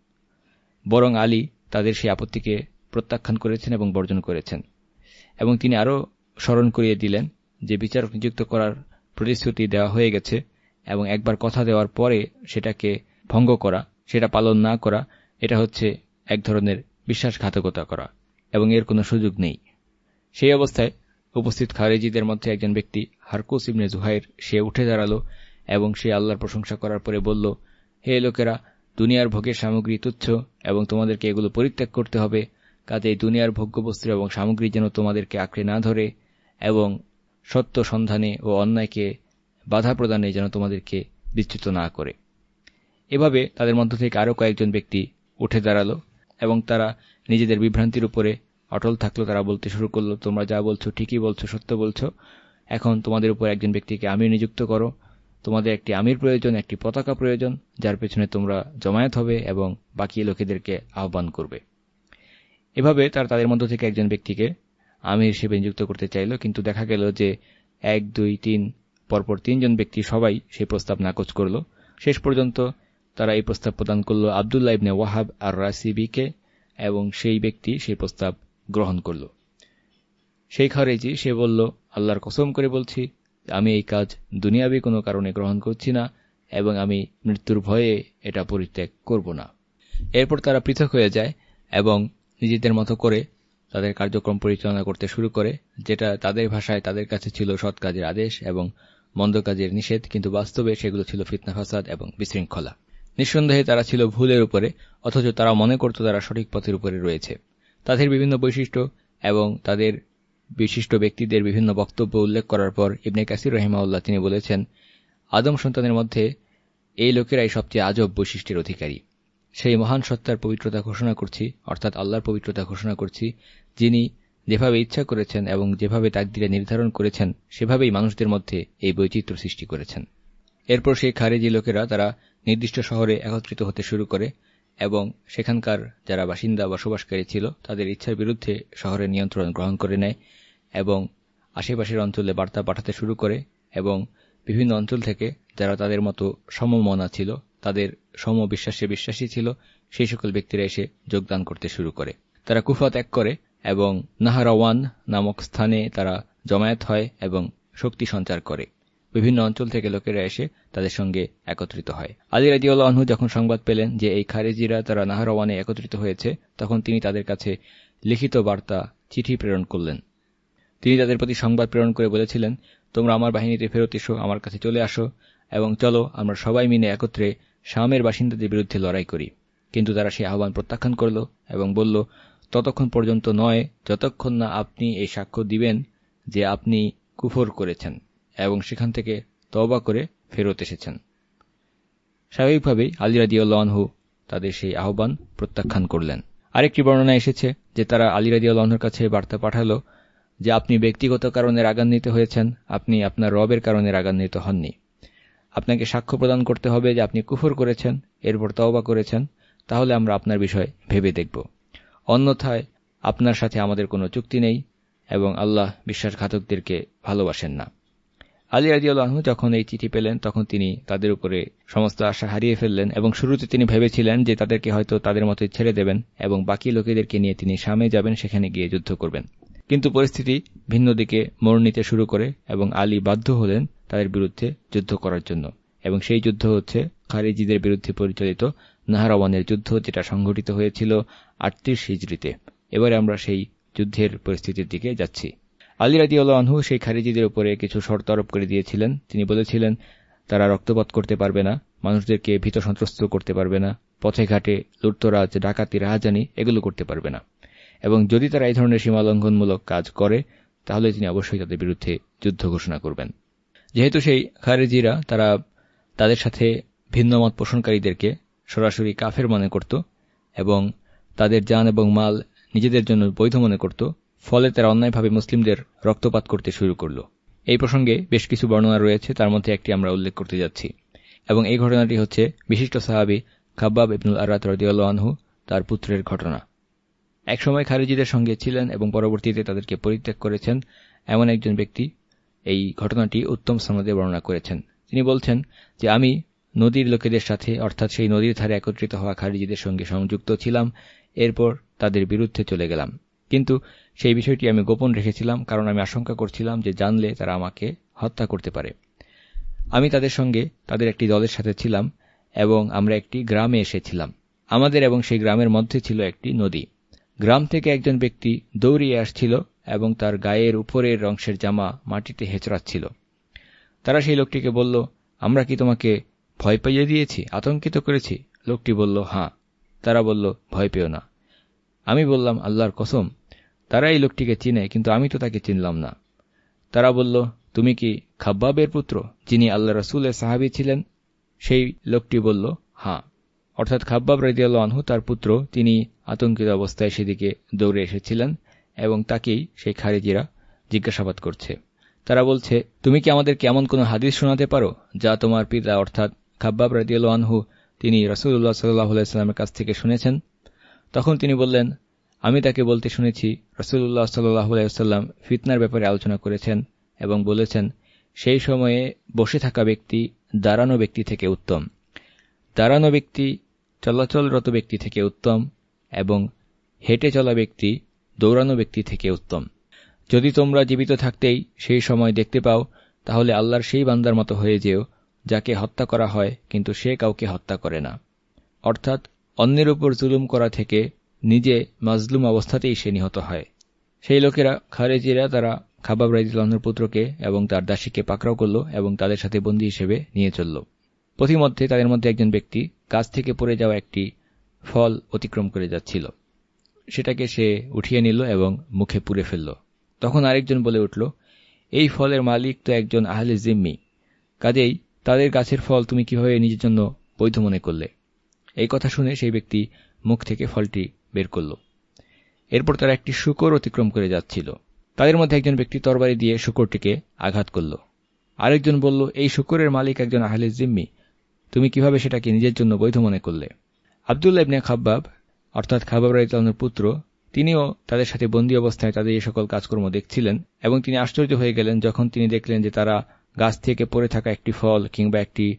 বরং আলী তাদের সেই আপত্তিকে প্রত্যাখ্যান করেছেন এবং বর্জন করেছেন। এবং তিনি আরও স্মরণ করিয়ে দিলেন যে বিচারক নিযুক্ত করার প্রতিশ্রুতি দেওয়া হয়ে গেছে। এবং একবার কথা দেওয়ার পরে সেটাকে ভঙ্গ করা, সেটা পালন না করা, এটা হচ্ছে এক ধরনের বিশ্বাসঘাতকতা করা, এবং এর কোনো সুযোগ নেই। সেই অবস্থায় উপস্থিত খারেজিদের মধ্যে একজন ব্যক্তি, হারকুস ইবনে জুহাইর, সে উঠে দাঁড়াল এবং সে আল্লাহর প্রশংসা করার পরে বলল, হে লোকেরা, দুনিয়ার ভোগের সামগ্রী তুচ্ছ এবং তোমাদেরকে এগুলো পরিত্যাগ করতে হবে, কাজে দুনিয়ার ভোগ্যবস্তু এবং সামগ্রী যেন তোমাদেরকে আঁকড়ে না ধরে এবং সত্য সন্ধানে ও অন্যায়কে বাধা প্রদানে যেন তোমাদেরকে বিচ্যুত না করে। এভাবে তাদের মধ্য থেকে আরও কয়েকজন ব্যক্তি উঠে দাঁড়াল এবং তারা নিজেদের বিভ্রান্তির উপরে অটল থাকল। তারা বলতে শুরু করল, তোমরা যা বলছো ঠিকই বলছো, সত্য বলছো। এখন তোমাদের উপর একজন ব্যক্তিকে আমির নিযুক্ত করো। তোমাদের একটি আমির প্রয়োজন, একটি পতাকা প্রয়োজন, যার পেছনে তোমরা জমায়েত হবে এবং বাকি লোকেদেরকে আহ্বান করবে। এভাবে তারা তাদের মধ্য থেকে একজন ব্যক্তিকে আমির হিসেবে নিযুক্ত করতে চাইল, কিন্তু দেখা গেল যে এক, দুই, তিন পরপর তিনজন ব্যক্তি সবাই সেই প্রস্তাব নাকচ করল। শেষ পর্যন্ত তারা এই প্রস্তাব প্রদান করল আবদুল্লাহ ইবনে ওয়াহাব আর রাসিবিকে এবং সেই ব্যক্তি সেই প্রস্তাব গ্রহণ করল। সেই খারেজি সে বলল, আল্লাহর কসম করে বলছি, আমি এই কাজ দুনিয়াবি কোনো কারণে গ্রহণ করছি না এবং আমি মৃত্যুর ভয়ে এটা পরিত্যাগ করব না। এরপর তারা পৃথক হয়ে যায় এবং নিজেদের মতো করে তাদের কার্যক্রম পরিচালনা করতে শুরু করে, যেটা তাদের ভাষায় তাদের কাছে ছিল সৎ কাজের আদেশ এবং মন্দ কাজের নিষেধ, কিন্তু বাস্তবে সেগুলো ছিল ফিতনা, ফাসাদ এবং বিশৃঙ্খলা। নিঃসন্দেহে তারা ছিল ভুলের উপরে, অথচ তারা মনে করত তারা সঠিক পথের উপরে রয়েছে। তাদের বিভিন্ন বৈশিষ্ট্য এবং তাদের বিশিষ্ট ব্যক্তিদের বিভিন্ন বক্তব্য উল্লেখ করার পর ইবনে কাসির রহিমাউল্লাহ তিনি বলেছেন, আদম সন্তানের মধ্যে এই লোকেরাই সবচেয়ে আজব বৈশিষ্ট্যের অধিকারী। সেই মহান সত্তার পবিত্রতা ঘোষণা করছি, অর্থাৎ আল্লাহর পবিত্রতা ঘোষণা করছি, যিনি যেভাবে ইচ্ছা করেছেন এবং যেভাবে তাকদিরে নির্ধারণ করেছেন, সেভাবেই মানুষদের মধ্যে এই বৈচিত্র্য সৃষ্টি করেছেন। এরপর সেই খারেজি লোকেরা তারা নির্দিষ্ট শহরে একত্রিত হতে শুরু করে এবং সেখানকার যারা বাসিন্দা বসবাসকারী ছিল, তাদের ইচ্ছার বিরুদ্ধে শহরের নিয়ন্ত্রণ গ্রহণ করে নেয় এবং আশেপাশের অঞ্চলে বার্তা পাঠাতে শুরু করে এবং বিভিন্ন অঞ্চল থেকে যারা তাদের মতো সমমনা ছিল, তাদের সম বিশ্বাসে বিশ্বাসী ছিল, সেই সকল ব্যক্তিরা এসে যোগদান করতে শুরু করে। তারা কুফা ত্যাগ করে এবং নাহারাওয়ান নামক স্থানে তারা জমায়েত হয় এবং শক্তি সঞ্চার করে। বিভিন্ন অঞ্চল থেকে লোকেরা এসে তাদের সঙ্গে একত্রিত হয়। আলী রাজিউল্লাহ আনহু যখন সংবাদ পেলেন যে এই খারেজিরা তারা নাহারাওয়ানে একত্রিত হয়েছে, তখন তিনি তাদের কাছে লিখিত বার্তা, চিঠি প্রেরণ করলেন। তিনি তাদের প্রতি সংবাদ প্রেরণ করে বলেছিলেন, তোমরা আমার বাহিনীতে ফেরত এসো, আমার কাছে চলে আসো এবং চলো, আমরা সবাই মিলে একত্রে শামের বাসিন্দাদের বিরুদ্ধে লড়াই করি। কিন্তু তারা সেই আহ্বান প্রত্যাখ্যান করল এবং বলল ততক্ষণ পর্যন্ত নয়, যতক্ষণ না আপনি এই সাক্ষ্য দিবেন যে আপনি কুফর করেছেন এবং সেখান থেকে তবা করে ফেরত এসেছেন। স্বাভাবিকভাবেই আলিরাদিউল্লাহু তাদের সেই আহ্বান প্রত্যাখ্যান করলেন। আরেকটি বর্ণনা এসেছে যে তারা আলিরাদিউল্লাহর কাছে বার্তা পাঠালো যে আপনি ব্যক্তিগত কারণে রাগান্বিত হয়েছেন, আপনি আপনার রবের কারণে রাগান্বিত হননি। আপনাকে সাক্ষ্য প্রদান করতে হবে যে আপনি কুফর করেছেন, এরপর তওবা করেছেন, তাহলে আমরা আপনার বিষয় ভেবে দেখব। অন্যথায় আপনার সাথে আমাদের কোনো চুক্তি নেই এবং আল্লাহ বিশ্বাসঘাতকদেরকে ভালোবাসেন না। আলী আদিউল্লাহ যখন এই চিঠি পেলেন, তখন তিনি তাদের উপরে সমস্ত আশা হারিয়ে ফেললেন এবং শুরুতে তিনি ভেবেছিলেন যে তাদেরকে হয়তো তাদের মতোই ছেড়ে দেবেন এবং বাকি লোকেদেরকে নিয়ে তিনি সামনে যাবেন, সেখানে গিয়ে যুদ্ধ করবেন। কিন্তু পরিস্থিতি ভিন্ন দিকে মোড় নিতে শুরু করে এবং আলী বাধ্য হলেন তাদের বিরুদ্ধে যুদ্ধ করার জন্য। এবং সেই যুদ্ধ হচ্ছে খারিজিদের বিরুদ্ধে পরিচালিত নাহারাওয়ানের যুদ্ধ যেটা সংঘটিত হয়েছিল আটত্রিশ হিজড়িতে। এবারে আমরা সেই যুদ্ধের পরিস্থিতির দিকে যাচ্ছি। আলী রাজিউল্লাহ আনহু সেই খারিজিদের উপরে কিছু শর্ত আরোপ করে দিয়েছিলেন। তিনি বলেছিলেন, তারা রক্তপাত করতে পারবে না, মানুষদেরকে ভীত সন্ত্রস্ত করতে পারবে না, পথে ঘাটে লুট্তরাজ, ডাকাতি, রাহাজানি এগুলো করতে পারবে না। এবং যদি তারা এই ধরনের সীমালঙ্ঘনমূলক কাজ করে, তাহলে তিনি অবশ্যই তাদের বিরুদ্ধে যুদ্ধ ঘোষণা করবেন। যেহেতু সেই খারেজিরা তারা তাদের সাথে ভিন্নমত পোষণকারীদেরকে সরাসরি কাফের মনে করত এবং তাদের যান এবং মাল নিজেদের জন্য বৈধ মনে করত, ফলে তারা অন্যায়ভাবে মুসলিমদের রক্তপাত করতে শুরু করল। এই প্রসঙ্গে বেশ কিছু বর্ণনা রয়েছে, তার মধ্যে একটি আমরা উল্লেখ করতে যাচ্ছি। এবং এই ঘটনাটি হচ্ছে বিশিষ্ট সাহাবি খাব্বাব ইবনুল আরাত আনহু, তার পুত্রের ঘটনা। একসময় খারিজিদের সঙ্গে ছিলেন এবং পরবর্তীতে তাদেরকে পরিত্যাগ করেছেন এমন একজন ব্যক্তি এই ঘটনাটি উত্তম সনদে বর্ণনা করেছেন। তিনি বলছেন যে, আমি নদীর লোকেদের সাথে, অর্থাৎ সেই নদীর ধারে একত্রিত হওয়া খারিজিদের সঙ্গে সংযুক্ত ছিলাম, এরপর তাদের বিরুদ্ধে চলে গেলাম। কিন্তু সেই বিষয়টি আমি গোপন রেখেছিলাম, কারণ আমি আশঙ্কা করছিলাম যে জানলে তারা আমাকে হত্যা করতে পারে। আমি তাদের সঙ্গে তাদের একটি দলের সাথে ছিলাম এবং আমরা একটি গ্রামে এসেছিলাম। আমাদের এবং সেই গ্রামের মধ্যে ছিল একটি নদী। গ্রাম থেকে একজন ব্যক্তি দৌড়িয়ে আসছিল এবং তার গায়ের উপরের অংশের জামা মাটিতে হেঁচড়াচ্ছিল। তারা সেই লোকটিকে বলল, আমরা কি তোমাকে ভয় পাইয়ে দিয়েছি, আতঙ্কিত করেছি। লোকটি বলল হাঁ তারা বলল, ভয় পেও না। আমি বললাম, আল্লাহর কসম তারা এই লোকটিকে চিনে, কিন্তু আমি তো তাকে চিনলাম না। তারা বলল, তুমি কি খাব্বাবের পুত্র, যিনি আল্লাহ রসুলের সাহাবি ছিলেন? সেই লোকটি বলল হাঁ অর্থাৎ খাব্বাব রাজিয়াল আনহু তার পুত্র, তিনি আতঙ্কিত অবস্থায় সেদিকে দৌড়ে এসেছিলেন এবং তাকেই সেই খারিজিরা জিজ্ঞাসাবাদ করছে। তারা বলছে, তুমি কি আমাদের কেমন কোনো হাদিস শোনাতে পারো, যা তোমার পিতা, অর্থাৎ খাব্বাব রাজিয়াল আনহু তিনি রসুল্লাহ সাল্লাহ সাল্লামের কাছ থেকে শুনেছেন। তখন তিনি বললেন, আমি তাকে বলতে শুনেছি রসুল্লাহ সাল্লাম ফিতনার ব্যাপারে আলোচনা করেছেন এবং বলেছেন, সেই সময়ে বসে থাকা ব্যক্তি দাঁড়ানো ব্যক্তি থেকে উত্তম। দাঁড়ানো ব্যক্তি চলাচলরত ব্যক্তি থেকে উত্তম এবং হেঁটে চলা ব্যক্তি দৌড়ানো ব্যক্তি থেকে উত্তম। যদি তোমরা জীবিত থাকতেই সেই সময় দেখতে পাও, তাহলে আল্লাহর সেই বান্দার মতো হয়ে যেও যাকে হত্যা করা হয়, কিন্তু সে কাউকে হত্যা করে না। অর্থাৎ, অন্যের উপর জুলুম করা থেকে নিজে মাজলুম অবস্থাতেই সে নিহত হয়। সেই লোকেরা খারেজিরা তারা খাবাব রাইজুল্লাহর পুত্রকে এবং তার দাসীকে পাকড়াও করল এবং তাদের সাথে বন্দী হিসেবে নিয়ে চলল। পথিমধ্যে তাদের মধ্যে একজন ব্যক্তি গাছ থেকে পড়ে যাওয়া একটি ফল অতিক্রম করে যাচ্ছিল। সেটাকে সে উঠিয়ে নিল এবং মুখে পুড়ে ফেলল। তখন আরেকজন বলে উঠল, এই ফলের মালিক তো একজন আহলে জিম্মি। কাজেই তাদের গাছের ফল তুমি কীভাবে নিজের জন্য বৈধ মনে করলে? এই কথা শুনে সেই ব্যক্তি মুখ থেকে ফলটি বের করল। এরপর তারা একটি শুকর অতিক্রম করে যাচ্ছিল। তাদের মধ্যে একজন ব্যক্তি তরবারি দিয়ে শুকরটিকে আঘাত করল। আরেকজন বলল, এই শুকরের মালিক একজন আহলে জিম্মি। তুমি কীভাবে সেটাকে নিজের জন্য বৈধ মনে করলে? আবদুল্লা ইবনে খাব্বাব, অর্থাৎ খাবাব রাইতালনের পুত্র, তিনিও তাদের সাথে বন্দী অবস্থায় তাদের এই সকল কাজকর্ম দেখছিলেন এবং তিনি আশ্চর্য হয়ে গেলেন যখন তিনি দেখলেন যে তারা গাছ থেকে পড়ে থাকা একটি ফল কিংবা একটি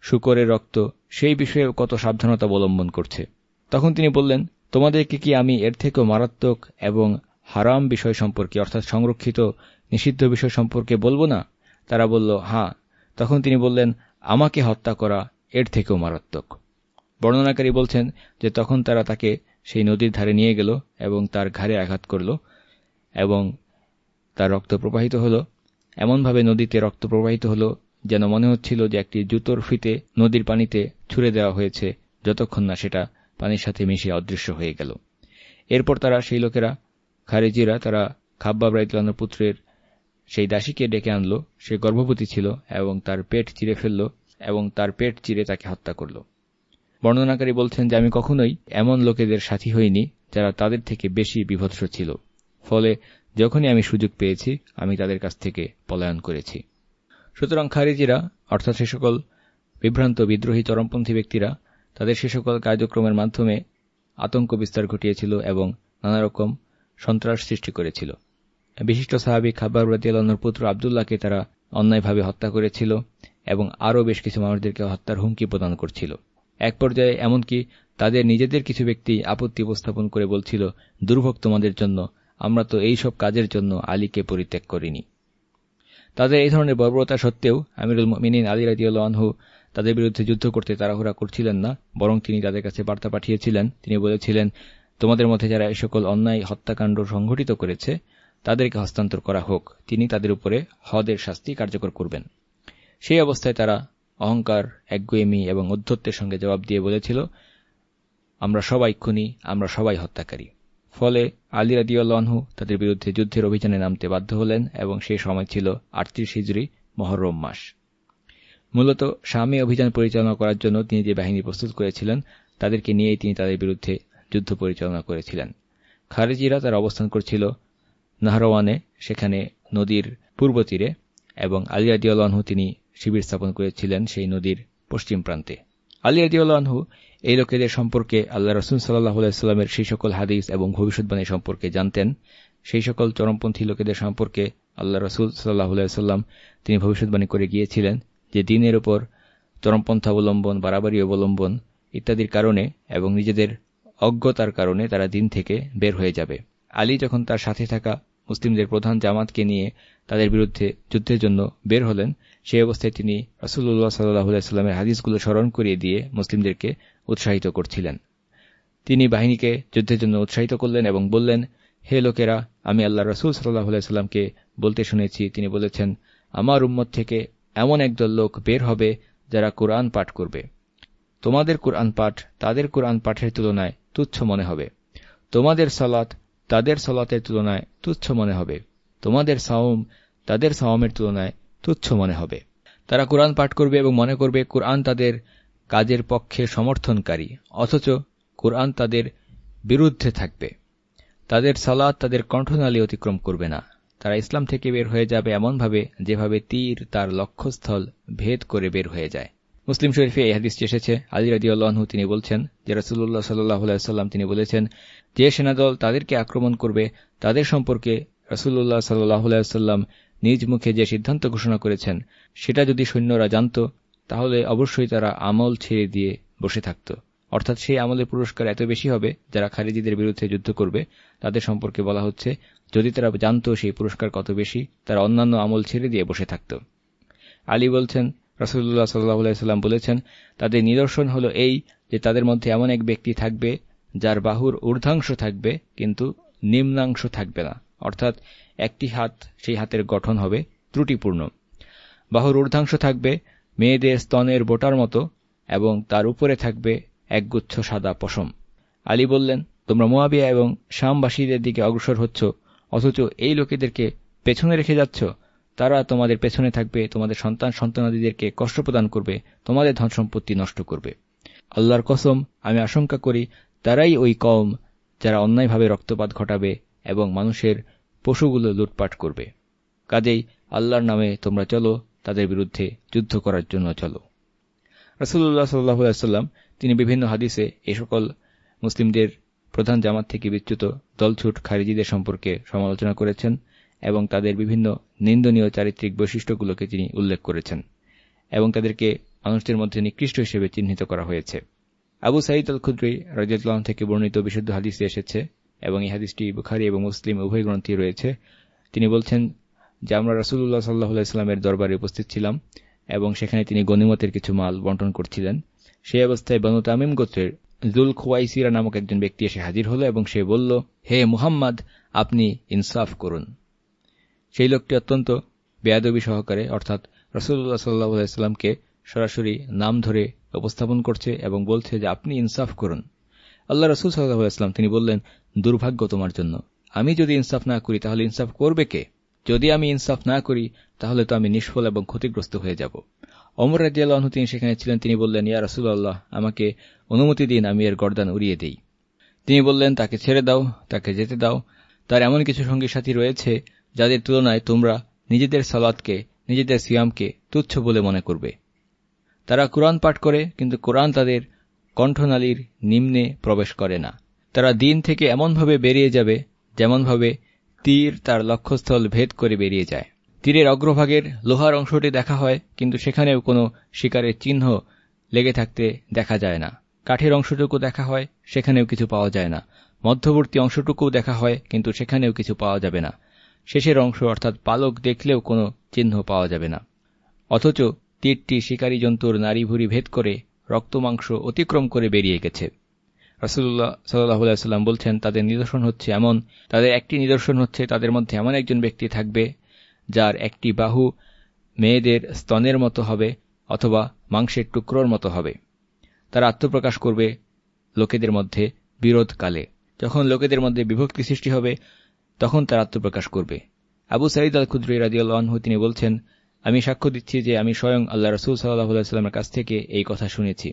শুকরের রক্ত, সেই বিষয়ে কত সাবধানতা অবলম্বন করছে। তখন তিনি বললেন, তোমাদেরকে কি আমি এর থেকেও মারাত্মক এবং হারাম বিষয় সম্পর্কে, অর্থাৎ সংরক্ষিত নিষিদ্ধ বিষয় সম্পর্কে বলব না? তারা বলল হ্যাঁ। তখন তিনি বললেন, আমাকে হত্যা করা এর থেকেও মারাত্মক। বর্ণনাকারী বলছেন যে তখন তারা তাকে সেই নদীর ধারে নিয়ে গেল এবং তার ঘাড়ে আঘাত করল এবং তার রক্ত প্রবাহিত হল। এমনভাবে নদীতে রক্ত প্রবাহিত হল যেন মনে হচ্ছিল যে একটি জুতোর ফিতে নদীর পানিতে ছুড়ে দেওয়া হয়েছে যতক্ষণ না সেটা পানির সাথে মিশে অদৃশ্য হয়ে গেল। এরপর তারা সেই লোকেরা, খারেজিরা, তারা খাব্বাব রাইতলানোর পুত্রের সেই দাসীকে ডেকে আনল। সে গর্ভবতী ছিল এবং তার পেট চিরে ফেলল এবং তার পেট চিরে তাকে হত্যা করল। বর্ণনাকারী বলছেন যে আমি কখনোই এমন লোকেদের সাথী হইনি যারা তাদের থেকে বেশি বিভৎস ছিল। ফলে যখনই আমি সুযোগ পেয়েছি, আমি তাদের কাছ থেকে পলায়ন করেছি। সুতরাং খারিজিরা, অর্থাৎ সে সকল বিভ্রান্ত বিদ্রোহী চরমপন্থী ব্যক্তিরা, তাদের সে সকল কার্যক্রমের মাধ্যমে আতঙ্ক বিস্তার ঘটিয়েছিল এবং নানা রকম সন্ত্রাস সৃষ্টি করেছিল। বিশিষ্ট সাহাবি খাবার রাজিয়ালর পুত্র আবদুল্লাহকে তারা অন্যায়ভাবে হত্যা করেছিল এবং আরও বেশ কিছু মানুষদেরকে হত্যার হুমকি প্রদান করছিল। এক পর্যায়ে এমনকি তাদের নিজেদের কিছু ব্যক্তি আপত্তি উপস্থাপন করে বলছিল, দুর্ভোগ তোমাদের জন্য আমরা তো এই সব কাজের জন্য আলীকে পরিত্যাগ করিনি। তাদের এই ধরনের বর্বরতা সত্ত্বেও আমিরুল মিনিন আলী রাজিউল্লাহু তাদের বিরুদ্ধে যুদ্ধ করতে তাড়াহুড়া করছিলেন না, বরং তিনি তাদের কাছে বার্তা পাঠিয়েছিলেন। তিনি বলেছিলেন, তোমাদের মধ্যে যারা এই সকল অন্যায় হত্যাকাণ্ড সংঘটিত করেছে, তাদেরকে হস্তান্তর করা হোক। তিনি তাদের উপরে হদের শাস্তি কার্যকর করবেন। সেই অবস্থায় তারা অহংকার, একগুয়েমি এবং অধ্যত্বের সঙ্গে জবাব দিয়ে বলেছিল, আমরা সবাই খুনি, আমরা সবাই হত্যাকারী। ফলে আলী রাদিউল্লাহু তাদের বিরুদ্ধে যুদ্ধের অভিযানে নামতে বাধ্য হলেন এবং সেই সময় ছিল আটত্রিশ হিজড়ি মহরম মাস। মূলত স্বামী অভিযান পরিচালনা করার জন্য তিনি যে বাহিনী প্রস্তুত করেছিলেন, তাদেরকে নিয়েই তিনি তাদের বিরুদ্ধে যুদ্ধ পরিচালনা করেছিলেন। খারেজিরা তার অবস্থান করছিল নাহরওয়ানে, সেখানে নদীর পূর্ব তীরে, এবং আলী আদিউল্লাহু তিনি শিবির স্থাপন করেছিলেন সেই নদীর পশ্চিম প্রান্তে। আলী আদিউল্লাহু এই লোকেদের সম্পর্কে আল্লাহ রসুল সাল্লাহ আলাইস্লামের সেই সকল হাদিস এবং ভবিষ্যৎবাণী সম্পর্কে জানতেন। সেই সকল চরমপন্থী লোকেদের সম্পর্কে আল্লাহ রসুল সাল্লাহ আলাইস্লাম তিনি ভবিষ্যৎবাণী করে গিয়েছিলেন যে দিনের ওপর চরমপন্থা অবলম্বন বাড়াবাড়ি অবলম্বন ইত্যাদির কারণে এবং নিজেদের অজ্ঞতার কারণে তারা দিন থেকে বের হয়ে যাবে। আলী যখন তার সাথে থাকা মুসলিমদের প্রধান জামাতকে নিয়ে তাদের বিরুদ্ধে যুদ্ধের জন্য বের হলেন সেই অবস্থায় তিনি রসুল্লাহ সাল্লাহামের হাদিসগুলো স্মরণ করিয়ে দিয়ে মুসলিমদেরকে উৎসাহিত করছিলেন। তিনি বাহিনীকে যুদ্ধের জন্য উৎসাহিত করলেন এবং বললেন, হে লোকেরা, আমি আল্লাহ রসুল সাল্লাহ সাল্লামকে বলতে শুনেছি। তিনি বলেছেন, আমার উম্মত থেকে এমন একদল লোক বের হবে যারা কোরআন পাঠ করবে। তোমাদের কোরআন পাঠ তাদের কোরআন পাঠের তুলনায় তুচ্ছ মনে হবে। তোমাদের সালাত তাদের সলাতের তুলনায় তুচ্ছ মনে হবে। তোমাদের সাওম তাদের সাওমের তুলনায় তুচ্ছ মনে হবে। তারা কোরআন পাঠ করবে এবং মনে করবে, কোরআন তাদের কাজের পক্ষে সমর্থনকারী, অথচ কোরআন তাদের বিরুদ্ধে থাকবে। তাদের সালাদ তাদের কণ্ঠনালী অতিক্রম করবে না। তারা ইসলাম থেকে বের হয়ে যাবে এমনভাবে যেভাবে তীর, তার লক্ষ্যস্থল ভেদ করে বের হয়ে যায়। মুসলিম শরীফে এই হাদিসটি এসেছে। আলী রাজিউল্লাহু তিনি বলছেন, যে রসুল্লাহ সাল্লাহ সাল্লাম তিনি বলেছেন, যে সেনাদল তাদেরকে আক্রমণ করবে, তাদের সম্পর্কে রসুল্লাহ সাল্লাহ নিজ মুখে যে সিদ্ধান্ত ঘোষণা করেছেন, সেটা যদি সৈন্যরা জানত, তাহলে অবশ্যই তারা আমল ছেড়ে দিয়ে বসে থাকত। অর্থাৎ সেই আমলের পুরস্কার এত বেশি হবে, যারা খারিজিদের বিরুদ্ধে যুদ্ধ করবে, তাদের সম্পর্কে বলা হচ্ছে, যদি তারা জানত সেই পুরস্কার কত বেশি, তারা অন্যান্য আমল ছেড়ে দিয়ে বসে থাকত। আলী বলছেন রসুল্লাহ সাল্লাহাম বলেছেন, তাদের নিদর্শন হল এই যে তাদের মধ্যে এমন এক ব্যক্তি থাকবে, যার বাহুর ঊর্ধ্বাংশ থাকবে, কিন্তু নিম্নাংশ থাকবে না। অর্থাৎ একটি হাত, সেই হাতের গঠন হবে ত্রুটিপূর্ণ। বাহুর ঊর্ধ্বাংশ থাকবে মেয়েদের স্তনের বোটার মতো এবং তার উপরে থাকবে একগুচ্ছ সাদা পশম। আলী বললেন, তোমরা মোয়াবিয়া এবং শামবাসীদের দিকে অগ্রসর হচ্ছ, অথচ এই লোকেদেরকে পেছনে রেখে যাচ্ছ। তারা তোমাদের পেছনে থাকবে, তোমাদের সন্তান সন্তানাদিদেরকে কষ্ট প্রদান করবে, তোমাদের ধন সম্পত্তি নষ্ট করবে। আল্লাহর কসম, আমি আশঙ্কা করি তারাই ওই কম যারা অন্যায়ভাবে রক্তপাত ঘটাবে এবং মানুষের পশুগুলো লুটপাট করবে। কাজেই আল্লাহর নামে তোমরা চলো, তাদের বিরুদ্ধে যুদ্ধ করার জন্য চলো। রসুল্লাহ সাল্লাম তিনি বিভিন্ন হাদিসে এ সকল মুসলিমদের প্রধান জামাত থেকে বিচ্যুত দলছুট খারিজিদের সম্পর্কে সমালোচনা করেছেন এবং তাদের বিভিন্ন নিন্দনীয় চারিত্রিক বৈশিষ্ট্যগুলোকে তিনি উল্লেখ করেছেন এবং তাদেরকে মানুষদের মধ্যে নিকৃষ্ট হিসেবে চিহ্নিত করা হয়েছে। আবু সাইদ আল খুদ্রি রাজিয়াল থেকে বর্ণিত বিশুদ্ধ হাদিসে এসেছে এবং এই হাদিসটি বুখারি এবং মুসলিম উভয় গ্রন্থে রয়েছে। তিনি বলছেন, যে আমরা রাসুল্লাহ সাল্লাহ ইসলামের দরবারে উপস্থিত ছিলাম এবং সেখানে তিনি গনিমতের কিছু মাল বন্টন করছিলেন। সেই অবস্থায় বনু তামিম গোত্রের জুল খোয়াইসিরা নামক একজন ব্যক্তি এসে হাজির হল এবং সে বলল, হে মুহাম্মদ, আপনি ইনসাফ করুন। সেই লোকটি অত্যন্ত বেয়াদবি সহকারে, অর্থাৎ রসুল্লাহ সাল্লাহামকে সরাসরি নাম ধরে উপস্থাপন করছে এবং বলছে যে, আপনি ইনসাফ করুন। আল্লাহ রসুল সাল্লাহ সাল্লাহাম তিনি বললেন দুর্ভাগ্য তোমার জন্য। আমি যদি ইনসাফ না করি, তাহলে ইনসাফ করবে কে? যদি আমি ইনসাফ না করি, তাহলে তো আমি নিষ্ফল এবং ক্ষতিগ্রস্ত হয়ে যাব। অমর রাজিয়াল্লাহ তিনি সেখানে ছিলেন, তিনি বললেন, ইয়া রসুল্লাহ আমাকে অনুমতি দিন, আমি এর গরদান উড়িয়ে দিই। তিনি বললেন, তাকে ছেড়ে দাও, তাকে যেতে দাও। তার এমন কিছু সঙ্গী সাথী রয়েছে, যাদের তুলনায় তোমরা নিজেদের সালাদকে নিজেদের সিয়ামকে তুচ্ছ বলে মনে করবে। তারা কোরআন পাঠ করে, কিন্তু কোরআন তাদের কণ্ঠনালীর নিম্নে প্রবেশ করে না। তারা দিন থেকে এমনভাবে বেরিয়ে যাবে যেমনভাবে তীর তার লক্ষ্যস্থল ভেদ করে বেরিয়ে যায়। তীরের অগ্রভাগের লোহার অংশটি দেখা হয়, কিন্তু সেখানেও কোনো শিকারের চিহ্ন লেগে থাকতে দেখা যায় না। কাঠের অংশটুকু দেখা হয়, সেখানেও কিছু পাওয়া যায় না। মধ্যবর্তী অংশটুকুও দেখা হয়, কিন্তু সেখানেও কিছু পাওয়া যাবে না। শেষের অংশ অর্থাৎ পালক দেখলেও কোনো চিহ্ন পাওয়া যাবে না। অথচ তীরটি শিকারী জন্তুর নারী ভুরি ভেদ করে রক্তমাংস অতিক্রম করে বেরিয়ে গেছে। রাসুল্লাহ সাল্লাম বলছেন, তাদের নিদর্শন হচ্ছে এমন, তাদের একটি নিদর্শন হচ্ছে তাদের মধ্যে এমন একজন ব্যক্তি থাকবে যার একটি বাহু মেয়েদের স্তনের মতো হবে অথবা মাংসের টুকরোর মতো হবে। তারা আত্মপ্রকাশ করবে লোকেদের মধ্যে বিরোধকালে। যখন লোকেদের মধ্যে বিভক্তি সৃষ্টি হবে, তখন তার আত্মপ্রকাশ করবে। আবু সাইদ আল খুদ্রি রাজিউল্লাহু তিনি বলছেন, আমি সাক্ষ্য দিচ্ছি যে আমি স্বয়ং আল্লাহ রসুল সাল্লাহামের কাছ থেকে এই কথা শুনেছি।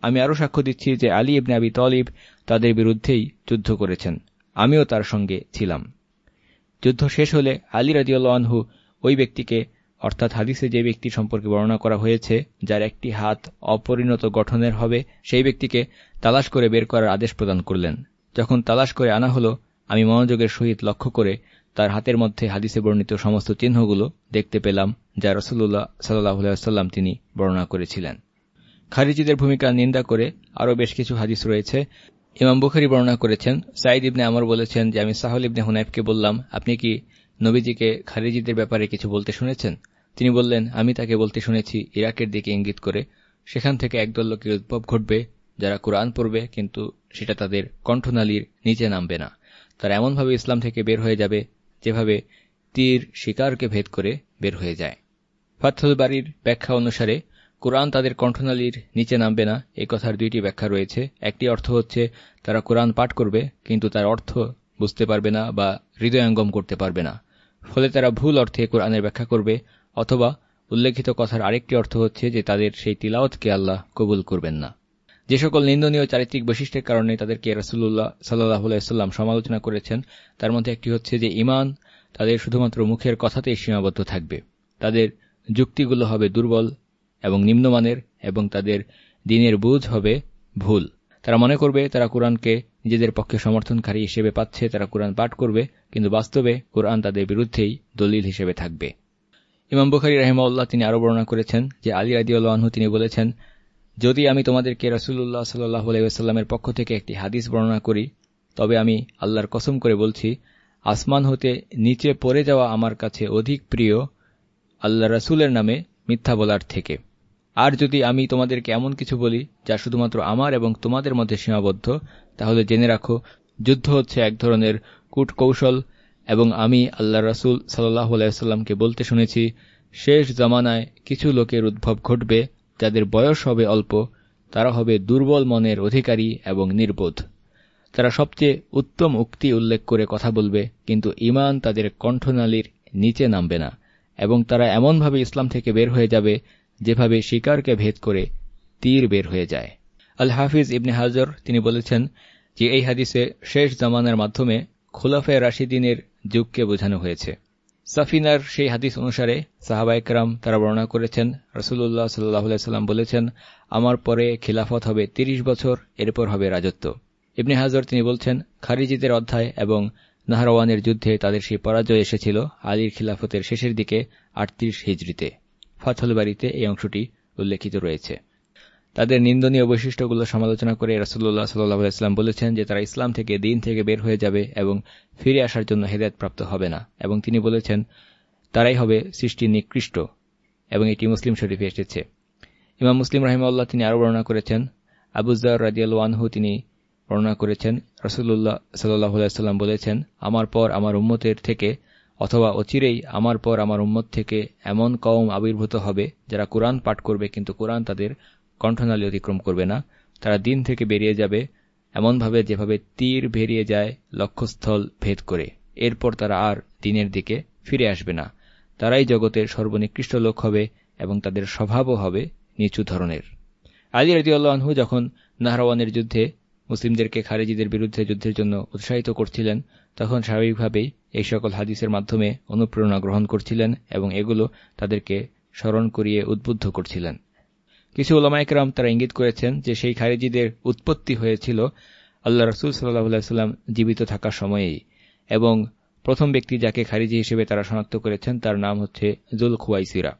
আমি আরও সাক্ষ্য দিচ্ছি যে আলী ইবনে আবি তলিব তাদের বিরুদ্ধেই যুদ্ধ করেছেন। আমিও তার সঙ্গে ছিলাম। যুদ্ধ শেষ হলে আলী রাজিউল্লাহু ওই ব্যক্তিকে, অর্থাৎ হাদিসে যে ব্যক্তি সম্পর্কে বর্ণনা করা হয়েছে, যার একটি হাত অপরিণত গঠনের হবে, সেই ব্যক্তিকে তালাশ করে বের করার আদেশ প্রদান করলেন। যখন তালাশ করে আনা হলো, আমি মনোযোগের সহিত লক্ষ্য করে তার হাতের মধ্যে হাদিসে বর্ণিত সমস্ত চিহ্নগুলো দেখতে পেলাম, যা রসুল্লাহ সাল্লাহ সাল্লাম তিনি বর্ণনা করেছিলেন। খারিজিদের ভূমিকা নিন্দা করে আরও বেশ কিছু হাদিস রয়েছে। ইমাম বুখারি বর্ণনা করেছেন সাইদ ইবনে আমর বলেছেন যে, আমি সাহল ইবনে হুনাইফকে বললাম, আপনি কি নবীজিকে খারিজিদের ব্যাপারে কিছু বলতে শুনেছেন? তিনি বললেন, আমি তাকে বলতে শুনেছি ইরাকের দিকে ইঙ্গিত করে। সেখান থেকে একদল লোকের উদ্ভব ঘটবে, যারা কোরআন পড়বে, কিন্তু সেটা তাদের কণ্ঠনালীর নিচে নামবে না। তারা এমনভাবে ইসলাম থেকে বের হয়ে যাবে, যেভাবে তীর শিকারকে ভেদ করে বের হয়ে যায়। ফাথল বাড়ির ব্যাখ্যা অনুসারে কোরআন তাদের কণ্ঠনালীর নিচে নামবে না। এই কথার দুইটি ব্যাখ্যা রয়েছে। একটি অর্থ হচ্ছে, তারা কোরআন পাঠ করবে, কিন্তু তার অর্থ বুঝতে পারবে না বা হৃদয়ঙ্গম করতে পারবে না। ফলে তারা ভুল অর্থে কোরআনের ব্যাখ্যা করবে, অথবা উল্লেখিত কথার আরেকটি অর্থ হচ্ছে যে তাদের সেই তিলাওতকে আল্লাহ কবুল করবেন না। যে সকল নিন্দনীয় চারিত্রিক বৈশিষ্ট্যের কারণে তাদেরকে রাসুল্লাহ সাল্লাহ সমালোচনা করেছেন, তার মধ্যে একটি হচ্ছে যে ইমান তাদের শুধুমাত্র মুখের কথাতেই সীমাবদ্ধ থাকবে। তাদের যুক্তিগুলো হবে দুর্বল এবং নিম্নমানের এবং তাদের দিনের বুঝ হবে ভুল। তারা মনে করবে তারা কোরআনকে নিজেদের পক্ষে সমর্থনকারী হিসেবে পাচ্ছে, তারা কোরআন পাঠ করবে, কিন্তু বাস্তবে কোরআন তাদের বিরুদ্ধেই দলিল হিসেবে থাকবে। ইমাম বুখারি রাহিমাউল্লাহ তিনি আরও বর্ণনা করেছেন যে আলী রাদিউল্লাহু তিনি বলেছেন, যদি আমি তোমাদেরকে রসুল্লাহ সাল্লাহ আলাইসাল্লামের পক্ষ থেকে একটি হাদিস বর্ণনা করি, তবে আমি আল্লাহর কসম করে বলছি, আসমান হতে নিচে পড়ে যাওয়া আমার কাছে অধিক প্রিয় আল্লাহ রসুলের নামে মিথ্যা বলার থেকে। আর যদি আমি তোমাদেরকে এমন কিছু বলি যা শুধুমাত্র আমার এবং তোমাদের মধ্যে সীমাবদ্ধ, তাহলে জেনে রাখো, যুদ্ধ হচ্ছে এক ধরনের কূটকৌশল, এবং আমি আল্লাহ রসুল সাল্লাহ বলতে শুনেছি, শেষ জামানায় কিছু লোকের উদ্ভব ঘটবে, যাদের বয়স হবে অল্প, তারা হবে দুর্বল মনের অধিকারী এবং নির্বোধ। তারা সবচেয়ে উত্তম উক্তি উল্লেখ করে কথা বলবে, কিন্তু ইমান তাদের কণ্ঠনালীর নিচে নামবে না, এবং তারা এমনভাবে ইসলাম থেকে বের হয়ে যাবে যেভাবে শিকারকে ভেদ করে তীর বের হয়ে যায়। আল হাফিজ ইবনে হাজর তিনি বলেছেন যে এই হাদিসে শেষ জামানার মাধ্যমে খোলাফে রাশিদিনের যুগকে বোঝানো হয়েছে। সাফিনার সেই হাদিস অনুসারে সাহাবাইকরাম তারা বর্ণনা করেছেন রসুল্লাহ সাল্লাম বলেছেন, আমার পরে খিলাফত হবে ৩০ বছর, এরপর হবে রাজত্ব। ইবনে হাজর তিনি বলছেন, খারিজিদের অধ্যায় এবং নাহরওয়ানের যুদ্ধে তাদের সেই পরাজয় এসেছিল আলীর খিলাফতের শেষের দিকে আটত্রিশ হিজড়িতে। ফাথলবাড়িতে এই অংশটি উল্লেখিত রয়েছে। তাদের নিন্দনীয় বৈশিষ্ট্যগুলো সমালোচনা করে রাসুল্লাহ সাল্লাম বলেছেন যে তারা ইসলাম থেকে দিন থেকে বের হয়ে যাবে এবং ফিরে আসার জন্য হেদায়তপ্রাপ্ত হবে না। এবং তিনি বলেছেন, তারাই হবে সৃষ্টি নিকৃষ্ট এবং এটি মুসলিম শরীফে এসেছে। ইমাম মুসলিম রাহিমাল্লাহ তিনি আরও বর্ণনা করেছেন আবুজার রাজিয়াল ওয়ানহু তিনি বর্ণনা করেছেন রসুল্লাহ সাল্লাহ সাল্লাম বলেছেন, আমার পর আমার উম্মতের থেকে অথবা অচিরেই আমার পর আমার উম্মত থেকে এমন কওম আবির্ভূত হবে যারা কোরআন পাঠ করবে কিন্তু কোরআন তাদের কণ্ঠনালী অতিক্রম করবে না। তারা দিন থেকে বেরিয়ে যাবে, এমনভাবে যেভাবে তীর বেরিয়ে যায়, লক্ষ্যস্থল ভেদ করে। এরপর তারা আর দিনের দিকে ফিরে আসবে না। তারাই জগতের সর্বনিকৃষ্ট লোক হবে এবং তাদের স্বভাবও হবে নিচু ধরনের। আলী রদিউল্লাহু যখন নাহরওয়ানের যুদ্ধে মুসলিমদেরকে খারেজিদের বিরুদ্ধে যুদ্ধের জন্য উৎসাহিত করছিলেন তখন স্বাভাবিকভাবেই এই সকল হাদিসের মাধ্যমে অনুপ্রেরণা গ্রহণ করছিলেন এবং এগুলো তাদেরকে স্মরণ করিয়ে উদ্বুদ্ধ করছিলেন। কিছু ওলামাইকরাম তারা ইঙ্গিত করেছেন যে সেই খারিজিদের উৎপত্তি হয়েছিল আল্লাহ রসুল সাল্লাহ সাল্লাম জীবিত থাকার সময়েই এবং প্রথম ব্যক্তি যাকে খারিজি হিসেবে তারা শনাক্ত করেছেন তার নাম হচ্ছে জুল খুয়াইসিরা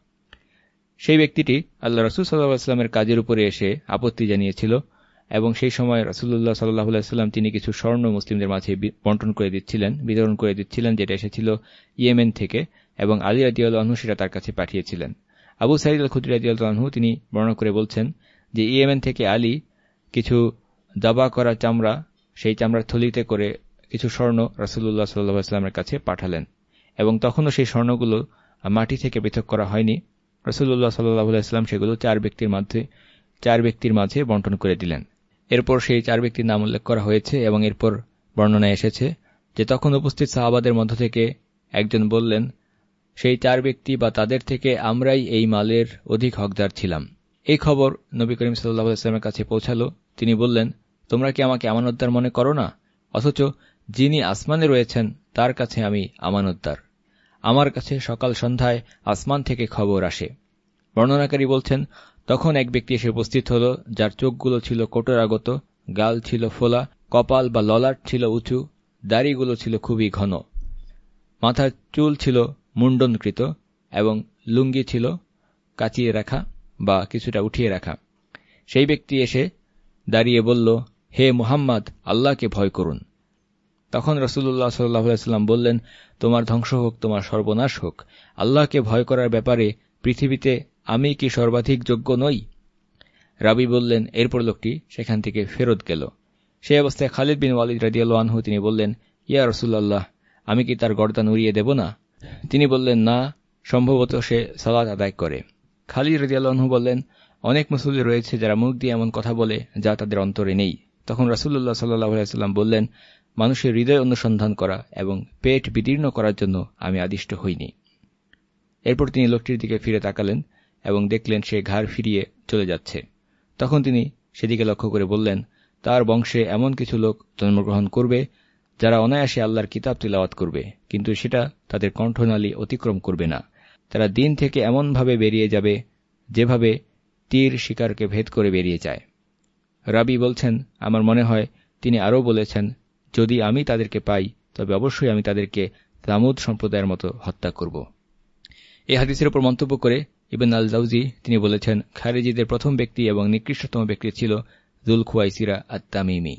সেই ব্যক্তিটি আল্লাহ রসুল সাল্লাহ আসলামের কাজের উপরে এসে আপত্তি জানিয়েছিল এবং সেই সময় রসুল্লাহ সাল্লাহ সাল্লাম তিনি কিছু স্বর্ণ মুসলিমদের মাঝে বন্টন করে দিচ্ছিলেন, বিতরণ করে দিচ্ছিলেন, যেটা এসেছিল ইয়েমেন থেকে, এবং আলী রাজিউল্লাহনু সেটা তার কাছে পাঠিয়েছিলেন। আবু সাইদ আল খুদ্ রাজিউল্লাহনু তিনি বর্ণনা করে বলছেন যে, ইয়েমেন থেকে আলী কিছু দাবা করা চামড়া, সেই চামড়ার থলিতে করে কিছু স্বর্ণ রসুল্লাহ সাল্লাহামের কাছে পাঠালেন, এবং তখনও সেই স্বর্ণগুলো মাটি থেকে পৃথক করা হয়নি। রসুল্লাহ সাল্লাহাম সেগুলো চার ব্যক্তির মাঝে, চার ব্যক্তির মাঝে বন্টন করে দিলেন। এরপর সেই চার ব্যক্তির নাম উল্লেখ করা হয়েছে এবং এরপর বর্ণনায় এসেছে যে তখন উপস্থিত সাহাবাদের মধ্য থেকে একজন বললেন, সেই চার ব্যক্তি বা তাদের থেকে আমরাই এই মালের অধিক হকদার ছিলাম। এই খবর নবী করিম সাল্লাহামের কাছে পৌঁছালো। তিনি বললেন, তোমরা কি আমাকে আমানতদার মনে করো না? অথচ যিনি আসমানে রয়েছেন, তার কাছে আমি আমানতদার। আমার কাছে সকাল সন্ধ্যায় আসমান থেকে খবর আসে। বর্ণনাকারী বলছেন তখন এক ব্যক্তি এসে উপস্থিত হল, যার চোখগুলো ছিল কোটরাগত, গাল ছিল ফোলা, কপাল বা ললাট ছিল উঁচু, দাড়িগুলো ছিল খুবই ঘন। মাথার চুল ছিল মুন্ডনকৃত এবং লুঙ্গি ছিল কাচিয়ে রাখা বা কিছুটা উঠিয়ে রাখা। সেই ব্যক্তি এসে দাঁড়িয়ে বলল, হে মুহাম্মদ, আল্লাহকে ভয় করুন। তখন রসুল্লাহ সাল্লাম বললেন, তোমার ধ্বংস হোক, তোমার সর্বনাশ হোক। আল্লাহকে ভয় করার ব্যাপারে পৃথিবীতে আমি কি সর্বাধিক যোগ্য নই? রাবি বললেন, এরপর লোকটি সেখান থেকে ফেরত গেল। সেই অবস্থায় খালিদ বিন ওয়ালিদ রাজিয়াল আনহু তিনি বললেন, ইয়া রসুল্লাহ আমি কি তার গর্দান উড়িয়ে দেব না? তিনি বললেন, না, সম্ভবত সে সালাদ আদায় করে। খালিদ রাজিয়াল আনহু বললেন, অনেক মুসল্লি রয়েছে যারা মুখ দিয়ে এমন কথা বলে যা তাদের অন্তরে নেই। তখন রাসুল্লাহ সাল্লাহ বললেন, মানুষের হৃদয় অনুসন্ধান করা এবং পেট বিদীর্ণ করার জন্য আমি আদিষ্ট হইনি। এরপর তিনি লোকটির দিকে ফিরে তাকালেন। এবং দেখলেন সে ঘাড় ফিরিয়ে চলে যাচ্ছে। তখন তিনি সেদিকে লক্ষ্য করে বললেন, তার বংশে এমন কিছু লোক জন্মগ্রহণ করবে, যারা অনায়াসে আল্লাহর কিতাব তিলাওয়াত করবে, কিন্তু সেটা তাদের কণ্ঠনালী অতিক্রম করবে না। তারা দিন থেকে এমনভাবে বেরিয়ে যাবে, যেভাবে তীর শিকারকে ভেদ করে বেরিয়ে যায়। রাবি বলছেন, আমার মনে হয় তিনি আরও বলেছেন, যদি আমি তাদেরকে পাই, তবে অবশ্যই আমি তাদেরকে তামুদ সম্প্রদায়ের মতো হত্যা করব। এই হাদিসের উপর মন্তব্য করে ইবেন আল জাউজি তিনি বলেছেন, খারেজিদের প্রথম ব্যক্তি এবং নিকৃষ্টতম ব্যক্তি ছিল জুল খুয়াইসিরা আত্মামিমি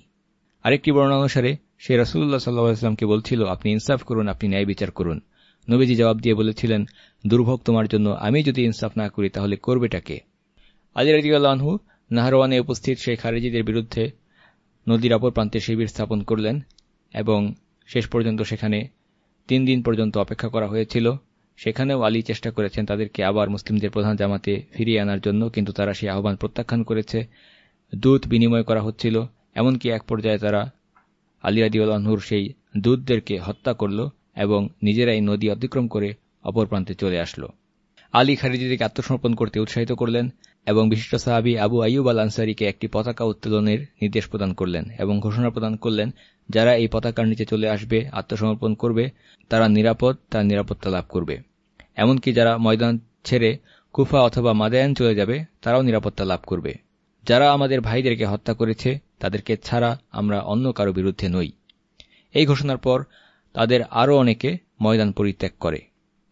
আরেকটি বর্ণনা অনুসারে, সে রাসুল্লাহ সাল্লাহামকে বলছিল, আপনি ইনসাফ করুন, আপনি ন্যায় বিচার করুন। নবীজি জবাব দিয়ে বলেছিলেন, দুর্ভোগ তোমার জন্য, আমি যদি ইনসাফ না করি, তাহলে করবেটাকে আলী রাজিউল্লাহু নাহরওয়ানে উপস্থিত সেই খারেজিদের বিরুদ্ধে নদীর অপর প্রান্তে শিবির স্থাপন করলেন এবং শেষ পর্যন্ত সেখানে তিন দিন পর্যন্ত অপেক্ষা করা হয়েছিল। সেখানেও আলী চেষ্টা করেছেন তাদেরকে আবার মুসলিমদের প্রধান জামাতে ফিরিয়ে আনার জন্য, কিন্তু তারা সেই আহ্বান প্রত্যাখ্যান করেছে। দুধ বিনিময় করা হচ্ছিল, এমনকি এক পর্যায়ে তারা আলী আদিউল্লাহনুর সেই দুধদেরকে হত্যা করল এবং নিজেরাই নদী অতিক্রম করে অপর প্রান্তে চলে আসলো। আলী খারিজিদেরকে আত্মসমর্পণ করতে উৎসাহিত করলেন। এবং বিশিষ্ট সাহাবি আবু আইয়ুব আল আনসারিকে একটি পতাকা উত্তোলনের নির্দেশ প্রদান করলেন এবং ঘোষণা প্রদান করলেন, যারা এই পতাকার নিচে চলে আসবে, আত্মসমর্পণ করবে, তারা নিরাপদ, তার নিরাপত্তা লাভ করবে। এমনকি যারা ময়দান ছেড়ে কুফা অথবা মাদায়ান চলে যাবে, তারাও নিরাপত্তা লাভ করবে। যারা আমাদের ভাইদেরকে হত্যা করেছে, তাদেরকে ছাড়া আমরা অন্য কারও বিরুদ্ধে নই। এই ঘোষণার পর তাদের আরও অনেকে ময়দান পরিত্যাগ করে।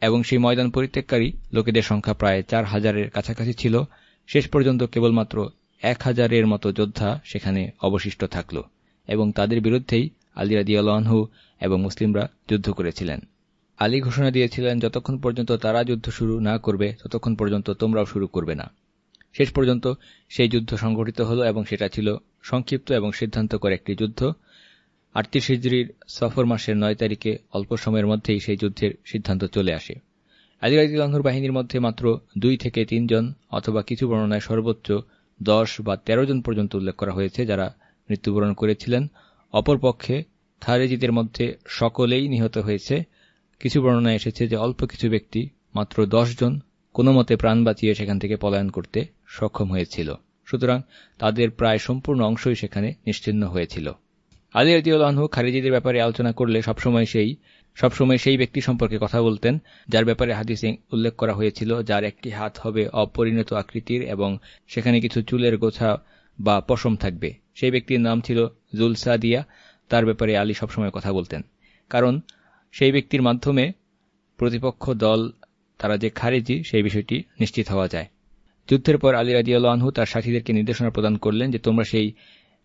এবং সেই ময়দান পরিত্যাগকারী লোকেদের সংখ্যা প্রায় চার হাজারের কাছাকাছি ছিল। শেষ পর্যন্ত কেবলমাত্র এক হাজারের মতো যোদ্ধা সেখানে অবশিষ্ট থাকল এবং তাদের বিরুদ্ধেই আলী রাদিয়ালহু এবং মুসলিমরা যুদ্ধ করেছিলেন। আলী ঘোষণা দিয়েছিলেন, যতক্ষণ পর্যন্ত তারা যুদ্ধ শুরু না করবে, ততক্ষণ পর্যন্ত তোমরাও শুরু করবে না। শেষ পর্যন্ত সেই যুদ্ধ সংঘটিত হল এবং সেটা ছিল সংক্ষিপ্ত এবং সিদ্ধান্তকর একটি যুদ্ধ। আটত্রিশ হিজড়ির সফর মাসের নয় তারিখে অল্প সময়ের মধ্যেই সেই যুদ্ধের সিদ্ধান্ত চলে আসে। আলিরাজিলাহুর বাহিনীর মধ্যে মাত্র দুই থেকে তিনজন অথবা কিছু বর্ণনায় সর্বোচ্চ দশ বা ১৩ জন পর্যন্ত উল্লেখ করা হয়েছে যারা মৃত্যুবরণ করেছিলেন। অপরপক্ষে থারেজিদের মধ্যে সকলেই নিহত হয়েছে। কিছু বর্ণনায় এসেছে যে অল্প কিছু ব্যক্তি মাত্র জন কোনো মতে প্রাণ বাঁচিয়ে সেখান থেকে পলায়ন করতে সক্ষম হয়েছিল। সুতরাং তাদের প্রায় সম্পূর্ণ অংশই সেখানে নিশ্চিন্ন হয়েছিল। আলী রাজিউল্লাহু খারিজিদের ব্যাপারে আলোচনা করলে সবসময় সেই সবসময় সেই ব্যক্তি সম্পর্কে কথা বলতেন, যার ব্যাপারে হাদিসে উল্লেখ করা হয়েছিল, যার একটি হাত হবে অপরিণত আকৃতির এবং সেখানে কিছু চুলের গোছা বা পশম থাকবে। সেই ব্যক্তির নাম ছিল জুলসাদিয়া। তার ব্যাপারে আলী সবসময় কথা বলতেন। কারণ সেই ব্যক্তির মাধ্যমে প্রতিপক্ষ দল, তারা যে খারেজি, সেই বিষয়টি নিশ্চিত হওয়া যায়। যুদ্ধের পর আলী রাজিয়াল আনহু তার সাথীদেরকে নির্দেশনা প্রদান করলেন যে তোমরা সেই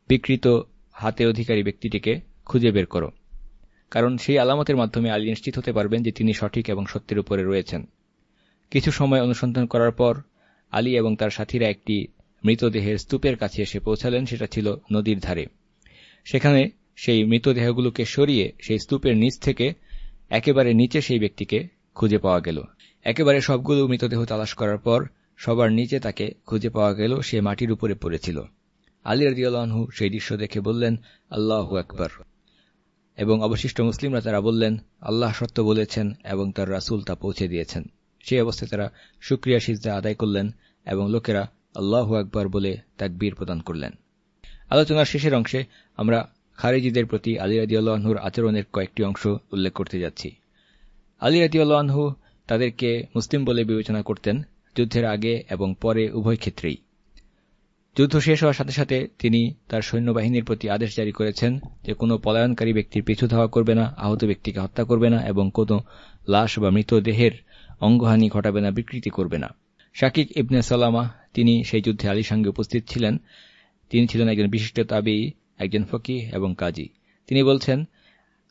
বিকৃত হাতে অধিকারী ব্যক্তিটিকে খুঁজে বের করো। কারণ সেই আলামতের মাধ্যমে আলী নিশ্চিত হতে পারবেন যে তিনি সঠিক এবং সত্যের উপরে রয়েছেন। কিছু সময় অনুসন্ধান করার পর, আলী এবং তার সাথীরা একটি মৃতদেহের স্তূপের কাছে এসে পৌঁছালেন, সেটা ছিল নদীর ধারে। সেখানে সেই মৃতদেহগুলোকে সরিয়ে সেই স্তূপের নিচ থেকে একেবারে নিচে সেই ব্যক্তিকে খুঁজে পাওয়া গেল। একেবারে সবগুলো মৃতদেহ তালাশ করার পর, সবার নিচে তাকে খুঁজে পাওয়া গেল, সে মাটির উপরে পড়েছিল। আলী রদিয়ালহু সেই দৃশ্য দেখে বললেন, আল্লাহ আকবর। এবং অবশিষ্ট মুসলিমরা তারা বললেন, আল্লাহ সত্য বলেছেন এবং তার রাসুল তা পৌঁছে দিয়েছেন। সেই অবস্থায় তারা সুক্রিয়া সিজদা আদায় করলেন এবং লোকেরা আল্লাহ আকবর বলে তাকবীর প্রদান করলেন। আলোচনার শেষের অংশে আমরা খারেজিদের প্রতি আলী রাজিউল্লাহনুর আচরণের কয়েকটি অংশ উল্লেখ করতে যাচ্ছি। আলী রাজিউল্লাহনহু তাদেরকে মুসলিম বলে বিবেচনা করতেন যুদ্ধের আগে এবং পরে উভয় ক্ষেত্রেই। যুদ্ধ শেষ হওয়ার সাথে সাথে তিনি তার সৈন্যবাহিনীর প্রতি আদেশ জারি করেছেন যে কোনো পলায়নকারী ব্যক্তির পিছু ধাওয়া করবে না, আহত ব্যক্তিকে হত্যা করবে না এবং কোনো লাশ বা মৃতদেহের অঙ্গহানি ঘটাবে না, বিকৃতি করবে না। শাকিক ইবনে সালামা, তিনি সেই যুদ্ধে আলীর সঙ্গে উপস্থিত ছিলেন। তিনি ছিলেন একজন বিশিষ্ট তাবি, একজন ফকি এবং কাজী। তিনি বলছেন,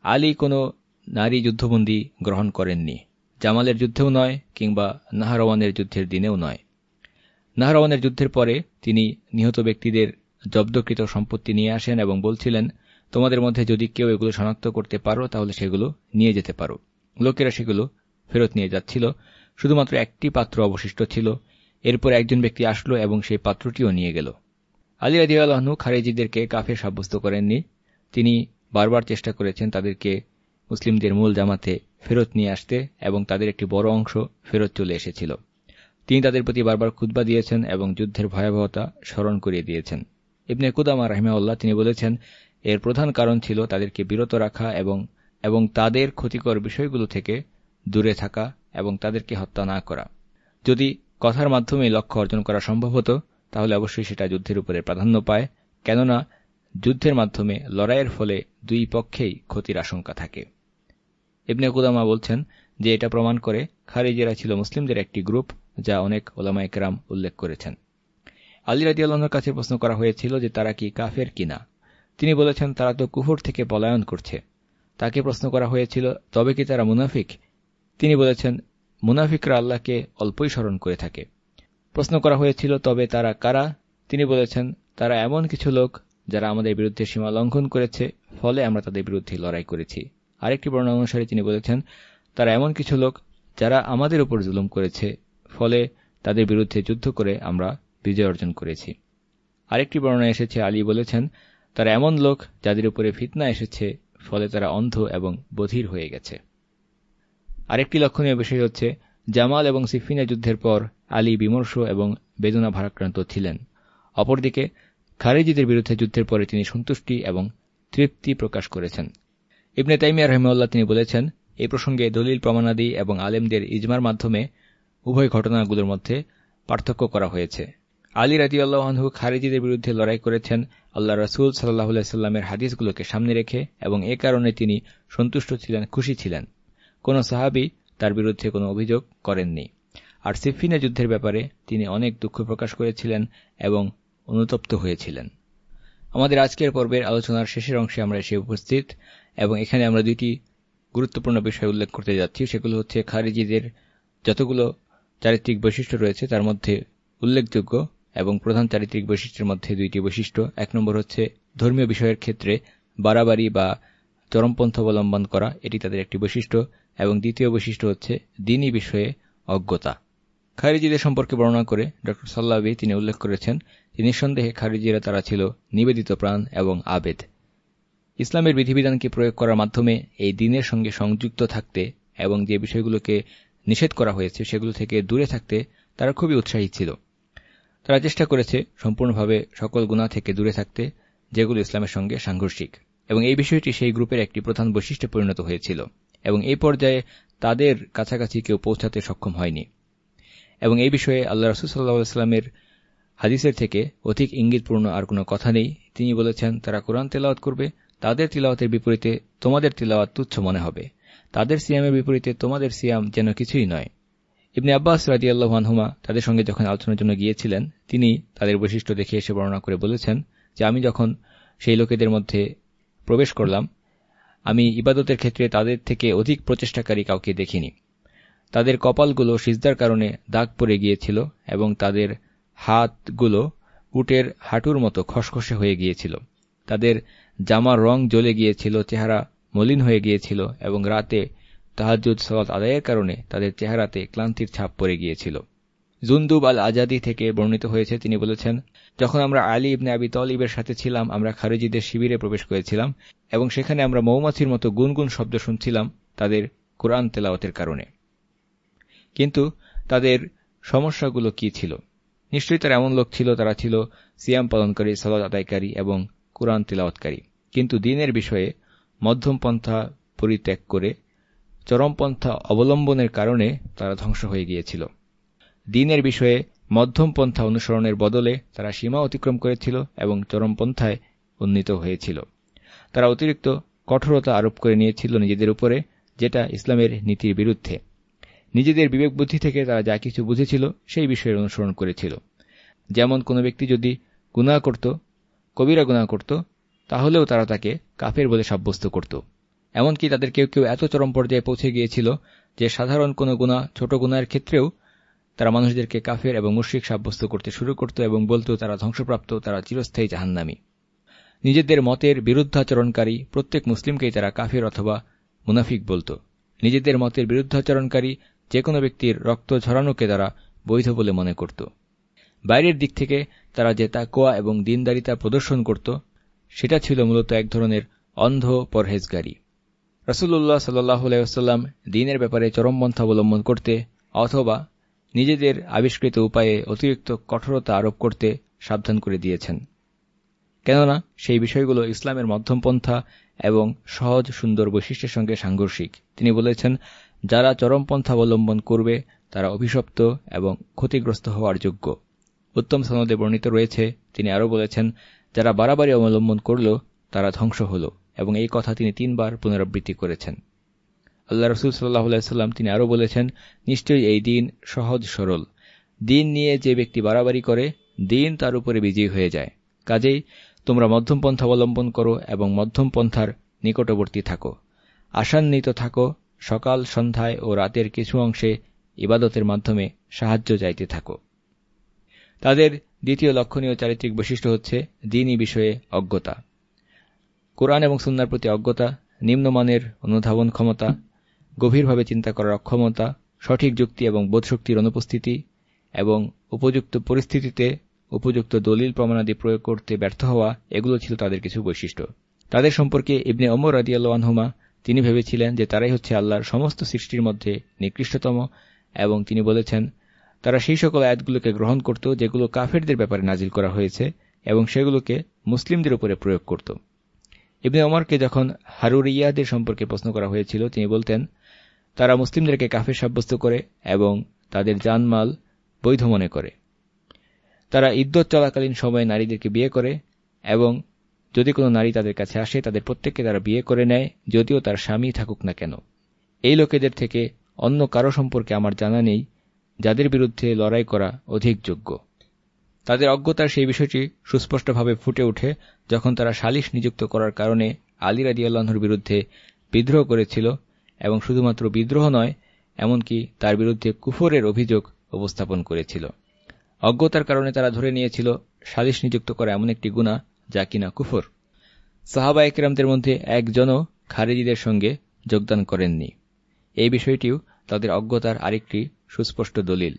আলী কোনো নারী যুদ্ধবন্দী গ্রহণ করেননি। জামালের যুদ্ধেও নয় কিংবা নাহারওয়ানের যুদ্ধের দিনেও নয়। নাহরওয়ানের যুদ্ধের পরে তিনি নিহত ব্যক্তিদের জব্দকৃত সম্পত্তি নিয়ে আসেন এবং বলছিলেন, তোমাদের মধ্যে যদি কেউ এগুলো শনাক্ত করতে পারো, তাহলে সেগুলো নিয়ে যেতে পারো। লোকেরা সেগুলো ফেরত নিয়ে যাচ্ছিল। শুধুমাত্র একটি পাত্র অবশিষ্ট ছিল। এরপর একজন ব্যক্তি আসলো এবং সেই পাত্রটিও নিয়ে গেল। আলী রাজিউল্লাহনু খারেজিদেরকে কাফে সাব্যস্ত করেননি। তিনি বারবার চেষ্টা করেছেন তাদেরকে মুসলিমদের মূল জামাতে ফেরত নিয়ে আসতে এবং তাদের একটি বড় অংশ ফেরত চলে এসেছিল। তিনি তাদের প্রতি বারবার খুদ্া দিয়েছেন এবং যুদ্ধের ভয়াবহতা স্মরণ করিয়ে দিয়েছেন। ইবনে কুদামা রাহিমাউল্লাহ তিনি বলেছেন, এর প্রধান কারণ ছিল তাদেরকে বিরত রাখা এবং এবং তাদের ক্ষতিকর বিষয়গুলো থেকে দূরে থাকা এবং তাদেরকে হত্যা না করা। যদি কথার মাধ্যমে লক্ষ্য অর্জন করা সম্ভব হতো, তাহলে অবশ্যই সেটা যুদ্ধের উপরে প্রাধান্য পায়, কেননা যুদ্ধের মাধ্যমে লড়াইয়ের ফলে দুই পক্ষেই ক্ষতির আশঙ্কা থাকে। ইবনে কুদামা বলছেন যে এটা প্রমাণ করে খারিজেরা ছিল মুসলিমদের একটি গ্রুপ যা অনেক ওলামা একরাম উল্লেখ করেছেন। আলী রাজিউল্লাহর কাছে প্রশ্ন করা হয়েছিল যে তারা কি কাফের কিনা তিনি বলেছেন, তারা তো কুহুর থেকে পলায়ন করছে। তাকে প্রশ্ন করা হয়েছিল, তবে কি তারা মুনাফিক? তিনি বলেছেন, মুনাফিকরা আল্লাহকে অল্পই স্মরণ করে থাকে। প্রশ্ন করা হয়েছিল, তবে তারা কারা? তিনি বলেছেন, তারা এমন কিছু লোক যারা আমাদের বিরুদ্ধে সীমা লঙ্ঘন করেছে, ফলে আমরা তাদের বিরুদ্ধে লড়াই করেছি। আরেকটি বর্ণনা অনুসারে তিনি বলেছেন, তারা এমন কিছু লোক যারা আমাদের উপর জুলুম করেছে ফলে তাদের বিরুদ্ধে যুদ্ধ করে আমরা বিজয় অর্জন করেছি। আরেকটি বর্ণনা এসেছে, আলী বলেছেন, তারা এমন লোক যাদের উপরে ফিতনা এসেছে, ফলে তারা অন্ধ এবং বধির হয়ে গেছে। আরেকটি লক্ষণীয় বিষয় হচ্ছে, জামাল এবং সিফিনা যুদ্ধের পর আলী বিমর্ষ এবং বেদনা ভারাক্রান্ত ছিলেন। অপরদিকে, খারেজিদের বিরুদ্ধে যুদ্ধের পরে তিনি সন্তুষ্টি এবং তৃপ্তি প্রকাশ করেছেন। ইবনে তাইমিয়া রহমউল্লাহ তিনি বলেছেন এই প্রসঙ্গে দলিল, প্রমাণাদি এবং আলেমদের ইজমার মাধ্যমে উভয় ঘটনাগুলোর মধ্যে পার্থক্য করা হয়েছে। আলী রাজিউল্লাহনহু খারিজিদের বিরুদ্ধে লড়াই করেছেন আল্লাহ রসুল সাল্লাহ সাল্লামের হাদিসগুলোকে সামনে রেখে এবং এ কারণে তিনি সন্তুষ্ট ছিলেন, খুশি ছিলেন। কোন সাহাবি তার বিরুদ্ধে কোনো অভিযোগ করেননি। আর সিফিনা যুদ্ধের ব্যাপারে তিনি অনেক দুঃখ প্রকাশ করেছিলেন এবং অনুতপ্ত হয়েছিলেন। আমাদের আজকের পর্বের আলোচনার শেষের অংশে আমরা এসে উপস্থিত এবং এখানে আমরা দুইটি গুরুত্বপূর্ণ বিষয় উল্লেখ করতে যাচ্ছি, সেগুলো হচ্ছে খারিজিদের যতগুলো চারিত্রিক বৈশিষ্ট্য রয়েছে, তার মধ্যে উল্লেখযোগ্য এবং প্রধান চারিত্রিক বৈশিষ্ট্যের মধ্যে দুইটি বৈশিষ্ট্য। এক নম্বর হচ্ছে ধর্মীয় বিষয়ের ক্ষেত্রে বাড়াবাড়ি বা চরমপন্থ অবলম্বন করা, এটি তাদের একটি বৈশিষ্ট্য। এবং দ্বিতীয় বৈশিষ্ট্য হচ্ছে দিনই বিষয়ে অজ্ঞতা। খারিজিদের সম্পর্কে বর্ণনা করে ড. সাল্লাবি তিনি উল্লেখ করেছেন, যে নিঃসন্দেহে খারিজিরা তারা ছিল নিবেদিত প্রাণ এবং আবেদ। ইসলামের বিধিবিধানকে প্রয়োগ করার মাধ্যমে এই দিনের সঙ্গে সংযুক্ত থাকতে এবং যে বিষয়গুলোকে নিষেধ করা হয়েছে সেগুলো থেকে দূরে থাকতে তারা খুবই উৎসাহী ছিল। তারা চেষ্টা করেছে সম্পূর্ণভাবে সকল গুণা থেকে দূরে থাকতে, যেগুলো ইসলামের সঙ্গে সাংঘর্ষিক। এবং এই বিষয়টি সেই গ্রুপের একটি প্রধান বৈশিষ্ট্যে পরিণত হয়েছিল। এবং এই পর্যায়ে তাদের কাছাকাছি কেউ পৌঁছাতে সক্ষম হয়নি। এবং এই বিষয়ে আল্লাহ রসুল সাল্লাহামের হাদিসের থেকে অধিক ইঙ্গিতপূর্ণ আর কোনো কথা নেই। তিনি বলেছেন, তারা কোরআন তেলাওয়াত করবে, তাদের তিলাওয়াতের বিপরীতে তোমাদের তিলাওয়াত তুচ্ছ মনে হবে। তাদের সিয়ামের বিপরীতে তোমাদের সিয়াম যেন কিছুই নয়। ইবনে আব্বাস রাজি আল্লাহানহুমা তাদের সঙ্গে যখন আলোচনার জন্য গিয়েছিলেন, তিনি তাদের বৈশিষ্ট্য দেখে এসে বর্ণনা করে বলেছেন যে, আমি যখন সেই লোকেদের মধ্যে প্রবেশ করলাম, আমি ইবাদতের ক্ষেত্রে তাদের থেকে অধিক প্রচেষ্টাকারী কাউকে দেখিনি। তাদের কপালগুলো সিজদার কারণে দাগ পড়ে গিয়েছিল এবং তাদের হাতগুলো উটের হাঁটুর মতো খসখসে হয়ে গিয়েছিল। তাদের জামার রং জ্বলে গিয়েছিল, চেহারা মলিন হয়ে গিয়েছিল এবং রাতে তাহাজুদ সলাত আদায়ের কারণে তাদের চেহারাতে ক্লান্তির ছাপ পড়ে গিয়েছিল। জুন্দুব আল আজাদি থেকে বর্ণিত হয়েছে, তিনি বলেছেন, যখন আমরা আলী ইবনে আবি তলিবের সাথে ছিলাম, আমরা খারেজিদের শিবিরে প্রবেশ করেছিলাম এবং সেখানে আমরা মৌমাছির মতো গুনগুন শব্দ শুনছিলাম তাদের কোরআন তেলাওয়াতের কারণে। কিন্তু তাদের সমস্যাগুলো কি ছিল? নিশ্চয়ই তারা এমন লোক ছিল, তারা ছিল সিয়াম পালনকারী সালাদ আদায়কারী এবং কোরআন তেলাওয়াতকারী। কিন্তু দিনের বিষয়ে মধ্যম পন্থা পরিত্যাগ করে চরমপন্থা অবলম্বনের কারণে তারা ধ্বংস হয়ে গিয়েছিল। দিনের বিষয়ে মধ্যম পন্থা অনুসরণের বদলে তারা সীমা অতিক্রম করেছিল এবং চরমপন্থায় উন্নীত হয়েছিল। তারা অতিরিক্ত কঠোরতা আরোপ করে নিয়েছিল নিজেদের উপরে, যেটা ইসলামের নীতির বিরুদ্ধে। নিজেদের বিবেক বুদ্ধি থেকে তারা যা কিছু বুঝেছিল সেই বিষয়ের অনুসরণ করেছিল। যেমন কোনো ব্যক্তি যদি গুণা করত, কবিরা গুণা করত তাহলেও তারা তাকে কাফের বলে সাব্যস্ত করত। এমনকি তাদের কেউ কেউ এত চরম পর্যায়ে পৌঁছে গিয়েছিল যে সাধারণ কোনো গুণা ছোট গুণার ক্ষেত্রেও তারা মানুষদেরকে কাফের এবং মুশ্রিক সাব্যস্ত করতে শুরু করত এবং বলত তারা ধ্বংসপ্রাপ্ত, তারা চিরস্থায়ী জাহান্নামী। নিজেদের মতের বিরুদ্ধাচরণকারী প্রত্যেক মুসলিমকেই তারা কাফের অথবা মুনাফিক বলত। নিজেদের মতের বিরুদ্ধাচরণকারী যে কোনো ব্যক্তির রক্ত ঝরানোকে তারা বৈধ বলে মনে করত। বাইরের দিক থেকে তারা যে তাকোয়া এবং দিনদারিতা প্রদর্শন করত সেটা ছিল মূলত এক ধরনের অন্ধ পরহেজগারী। রসুল্লাহ সাল্লাম দিনের ব্যাপারে চরমপন্থা অবলম্বন করতে অথবা নিজেদের আবিষ্কৃত উপায়ে অতিরিক্ত কঠোরতা আরোপ করতে সাবধান করে দিয়েছেন। কেননা সেই বিষয়গুলো ইসলামের মধ্যমপন্থা এবং সহজ সুন্দর বৈশিষ্ট্যের সঙ্গে সাংঘর্ষিক। তিনি বলেছেন, যারা চরমপন্থা অবলম্বন করবে, তারা অভিশপ্ত এবং ক্ষতিগ্রস্ত হওয়ার যোগ্য। উত্তম সনদে বর্ণিত রয়েছে, তিনি আরও বলেছেন যারা বাড়াবাড়ি অবলম্বন করল, তারা ধ্বংস হল, এবং এই কথা তিনি তিনবার পুনরাবৃত্তি করেছেন। আল্লাহ রসুল সাল্লাহ সাল্লাম তিনি আরও বলেছেন, নিশ্চয়ই এই দিন সহজ সরল। দিন নিয়ে যে ব্যক্তি বাড়াবাড়ি করে, দিন তার উপরে বিজয়ী হয়ে যায়। কাজেই তোমরা মধ্যম পন্থা অবলম্বন করো এবং মধ্যম পন্থার নিকটবর্তী থাকো। আশান্বিত থাকো, সকাল সন্ধ্যায় ও রাতের কিছু অংশে ইবাদতের মাধ্যমে সাহায্য চাইতে থাকো। তাদের দ্বিতীয় লক্ষণীয় চারিত্রিক বৈশিষ্ট্য হচ্ছে দিনই বিষয়ে অজ্ঞতা। কোরআন এবং সুন্নার প্রতি অজ্ঞতা, নিম্নমানের অনুধাবন ক্ষমতা, গভীরভাবে চিন্তা করার অক্ষমতা, সঠিক যুক্তি এবং বোধশক্তির অনুপস্থিতি এবং উপযুক্ত পরিস্থিতিতে উপযুক্ত দলিল প্রমাণাদি প্রয়োগ করতে ব্যর্থ হওয়া, এগুলো ছিল তাদের কিছু বৈশিষ্ট্য। তাদের সম্পর্কে ইবনে অমর আদিয়াল্লাহনুমা তিনি ভেবেছিলেন যে তারাই হচ্ছে আল্লাহর সমস্ত সৃষ্টির মধ্যে নিকৃষ্টতম এবং তিনি বলেছেন তারা সেই সকল আয়াতগুলোকে গ্রহণ করত, যেগুলো কাফেরদের ব্যাপারে নাজিল করা হয়েছে এবং সেগুলোকে মুসলিমদের উপরে প্রয়োগ করত। ইবনে অমরকে যখন হারুরিয়াদের সম্পর্কে প্রশ্ন করা হয়েছিল, তিনি বলতেন, তারা মুসলিমদেরকে কাফের সাব্যস্ত করে এবং তাদের জানমাল বৈধ মনে করে। তারা ইদ্যত চলাকালীন সময়ে নারীদেরকে বিয়ে করে এবং যদি কোনো নারী তাদের কাছে আসে, তাদের প্রত্যেককে তারা বিয়ে করে নেয়, যদিও তার স্বামী থাকুক না কেন। এই লোকেদের থেকে অন্য কারও সম্পর্কে আমার জানা নেই যাদের বিরুদ্ধে লড়াই করা অধিক যোগ্য। তাদের অজ্ঞতার সেই বিষয়টি সুস্পষ্টভাবে ফুটে ওঠে যখন তারা সালিশ নিযুক্ত করার কারণে আলী রাজিয়াল্লাহর বিরুদ্ধে বিদ্রোহ করেছিল এবং শুধুমাত্র বিদ্রোহ নয়, এমনকি তার বিরুদ্ধে কুফরের অভিযোগ উপস্থাপন করেছিল। অজ্ঞতার কারণে তারা ধরে নিয়েছিল সালিশ নিযুক্ত করা এমন একটি গুণা যা কিনা কুফর। সাহাবা একরামদের মধ্যে একজনও খারেজিদের সঙ্গে যোগদান করেননি। এই বিষয়টিও তাদের অজ্ঞতার আরেকটি সুস্পষ্ট দলিল।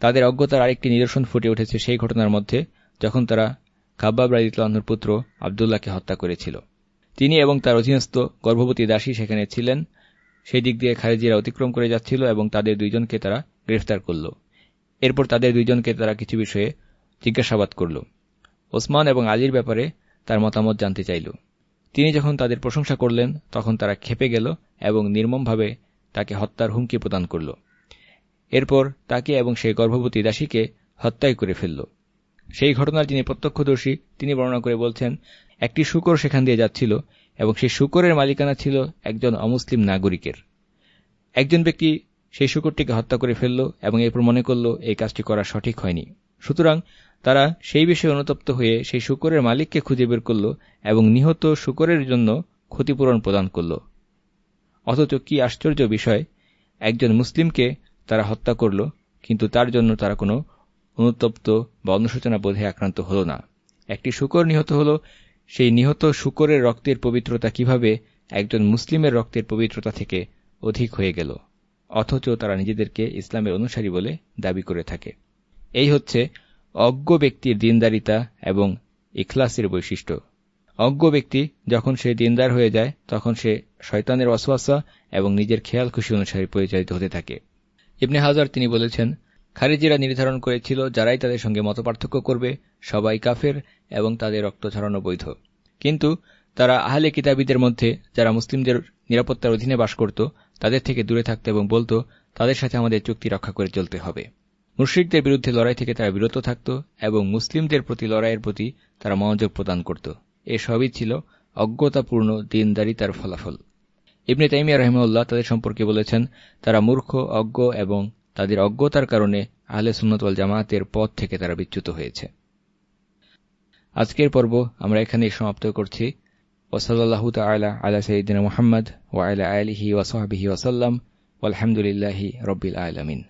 তাদের অজ্ঞতার আরেকটি নিদর্শন ফুটে উঠেছে সেই ঘটনার মধ্যে, যখন তারা খাব্বাব রাজিতুল্লাহর পুত্র আবদুল্লাহকে হত্যা করেছিল। তিনি এবং তার অধীনস্থ গর্ভবতী দাসী সেখানে ছিলেন। সেই দিক দিয়ে খারেজিরা অতিক্রম করে যাচ্ছিল এবং তাদের দুইজনকে তারা গ্রেফতার করল। এরপর তাদের দুইজনকে তারা কিছু বিষয়ে জিজ্ঞাসাবাদ করল। ওসমান এবং আলীর ব্যাপারে তার মতামত জানতে চাইল। তিনি যখন তাদের প্রশংসা করলেন, তখন তারা খেপে গেল এবং নির্মমভাবে তাকে হত্যার হুমকি প্রদান করল। এরপর তাকে এবং সেই গর্ভবতী দাসীকে হত্যাই করে ফেলল। সেই ঘটনার যিনি প্রত্যক্ষদর্শী, তিনি বর্ণনা করে বলছেন, একটি শুকর সেখান দিয়ে যাচ্ছিল এবং সেই শুকরের মালিকানা ছিল একজন অমুসলিম নাগরিকের। একজন ব্যক্তি সেই শুকরটিকে হত্যা করে ফেলল এবং এরপর মনে করল, এই কাজটি করা সঠিক হয়নি। সুতরাং তারা সেই বিষয়ে অনুতপ্ত হয়ে সেই শুকরের মালিককে খুঁজে বের করল এবং নিহত শুকরের জন্য ক্ষতিপূরণ প্রদান করল। অথচ কি আশ্চর্য বিষয়, একজন মুসলিমকে তারা হত্যা করল, কিন্তু তার জন্য তারা কোনো অনুতপ্ত বা অনুশোচনা বোধে আক্রান্ত হল না। একটি শুকর নিহত হল, সেই নিহত শুকরের রক্তের পবিত্রতা কীভাবে একজন মুসলিমের রক্তের পবিত্রতা থেকে অধিক হয়ে গেল, অথচ তারা নিজেদেরকে ইসলামের অনুসারী বলে দাবি করে থাকে। এই হচ্ছে অজ্ঞ ব্যক্তির দিনদারিতা এবং ইখলাসের বৈশিষ্ট্য। অজ্ঞ ব্যক্তি যখন সে দিনদার হয়ে যায়, তখন সে শয়তানের অসওয়াসা এবং নিজের খেয়াল খুশি অনুসারে পরিচালিত হতে থাকে। ইবনে হাজার তিনি বলেছেন, খারিজিরা নির্ধারণ করেছিল যারাই তাদের সঙ্গে মতপার্থক্য করবে, সবাই কাফের এবং তাদের রক্ত ছড়ানো বৈধ। কিন্তু তারা আহলে কিতাবীদের মধ্যে, যারা মুসলিমদের নিরাপত্তার অধীনে বাস করত, তাদের থেকে দূরে থাকত এবং বলত, তাদের সাথে আমাদের চুক্তি রক্ষা করে চলতে হবে। মুশ্রিকদের বিরুদ্ধে লড়াই থেকে তারা বিরত থাকত এবং মুসলিমদের প্রতি লড়াইয়ের প্রতি তারা মনোযোগ প্রদান করত। এ সবই ছিল অজ্ঞতাপূর্ণ দিনদারিতার ফলাফল। ইবনে তাইমিয়া রহমউল্লাহ তাদের সম্পর্কে বলেছেন, তারা মূর্খ, অজ্ঞ এবং তাদের অজ্ঞতার কারণে আহলে সুন্নতওয়াল জামাতের পথ থেকে তারা বিচ্যুত হয়েছে। আজকের পর্ব আমরা এখানেই সমাপ্ত করছি। ওসলাল্লাহ তালা আলা সঈদিন মোহাম্মদ ওয়াইলা আলহি ওসহাবিহি ওসাল্লাম আলহামদুলিল্লাহি রবিল আলমিন।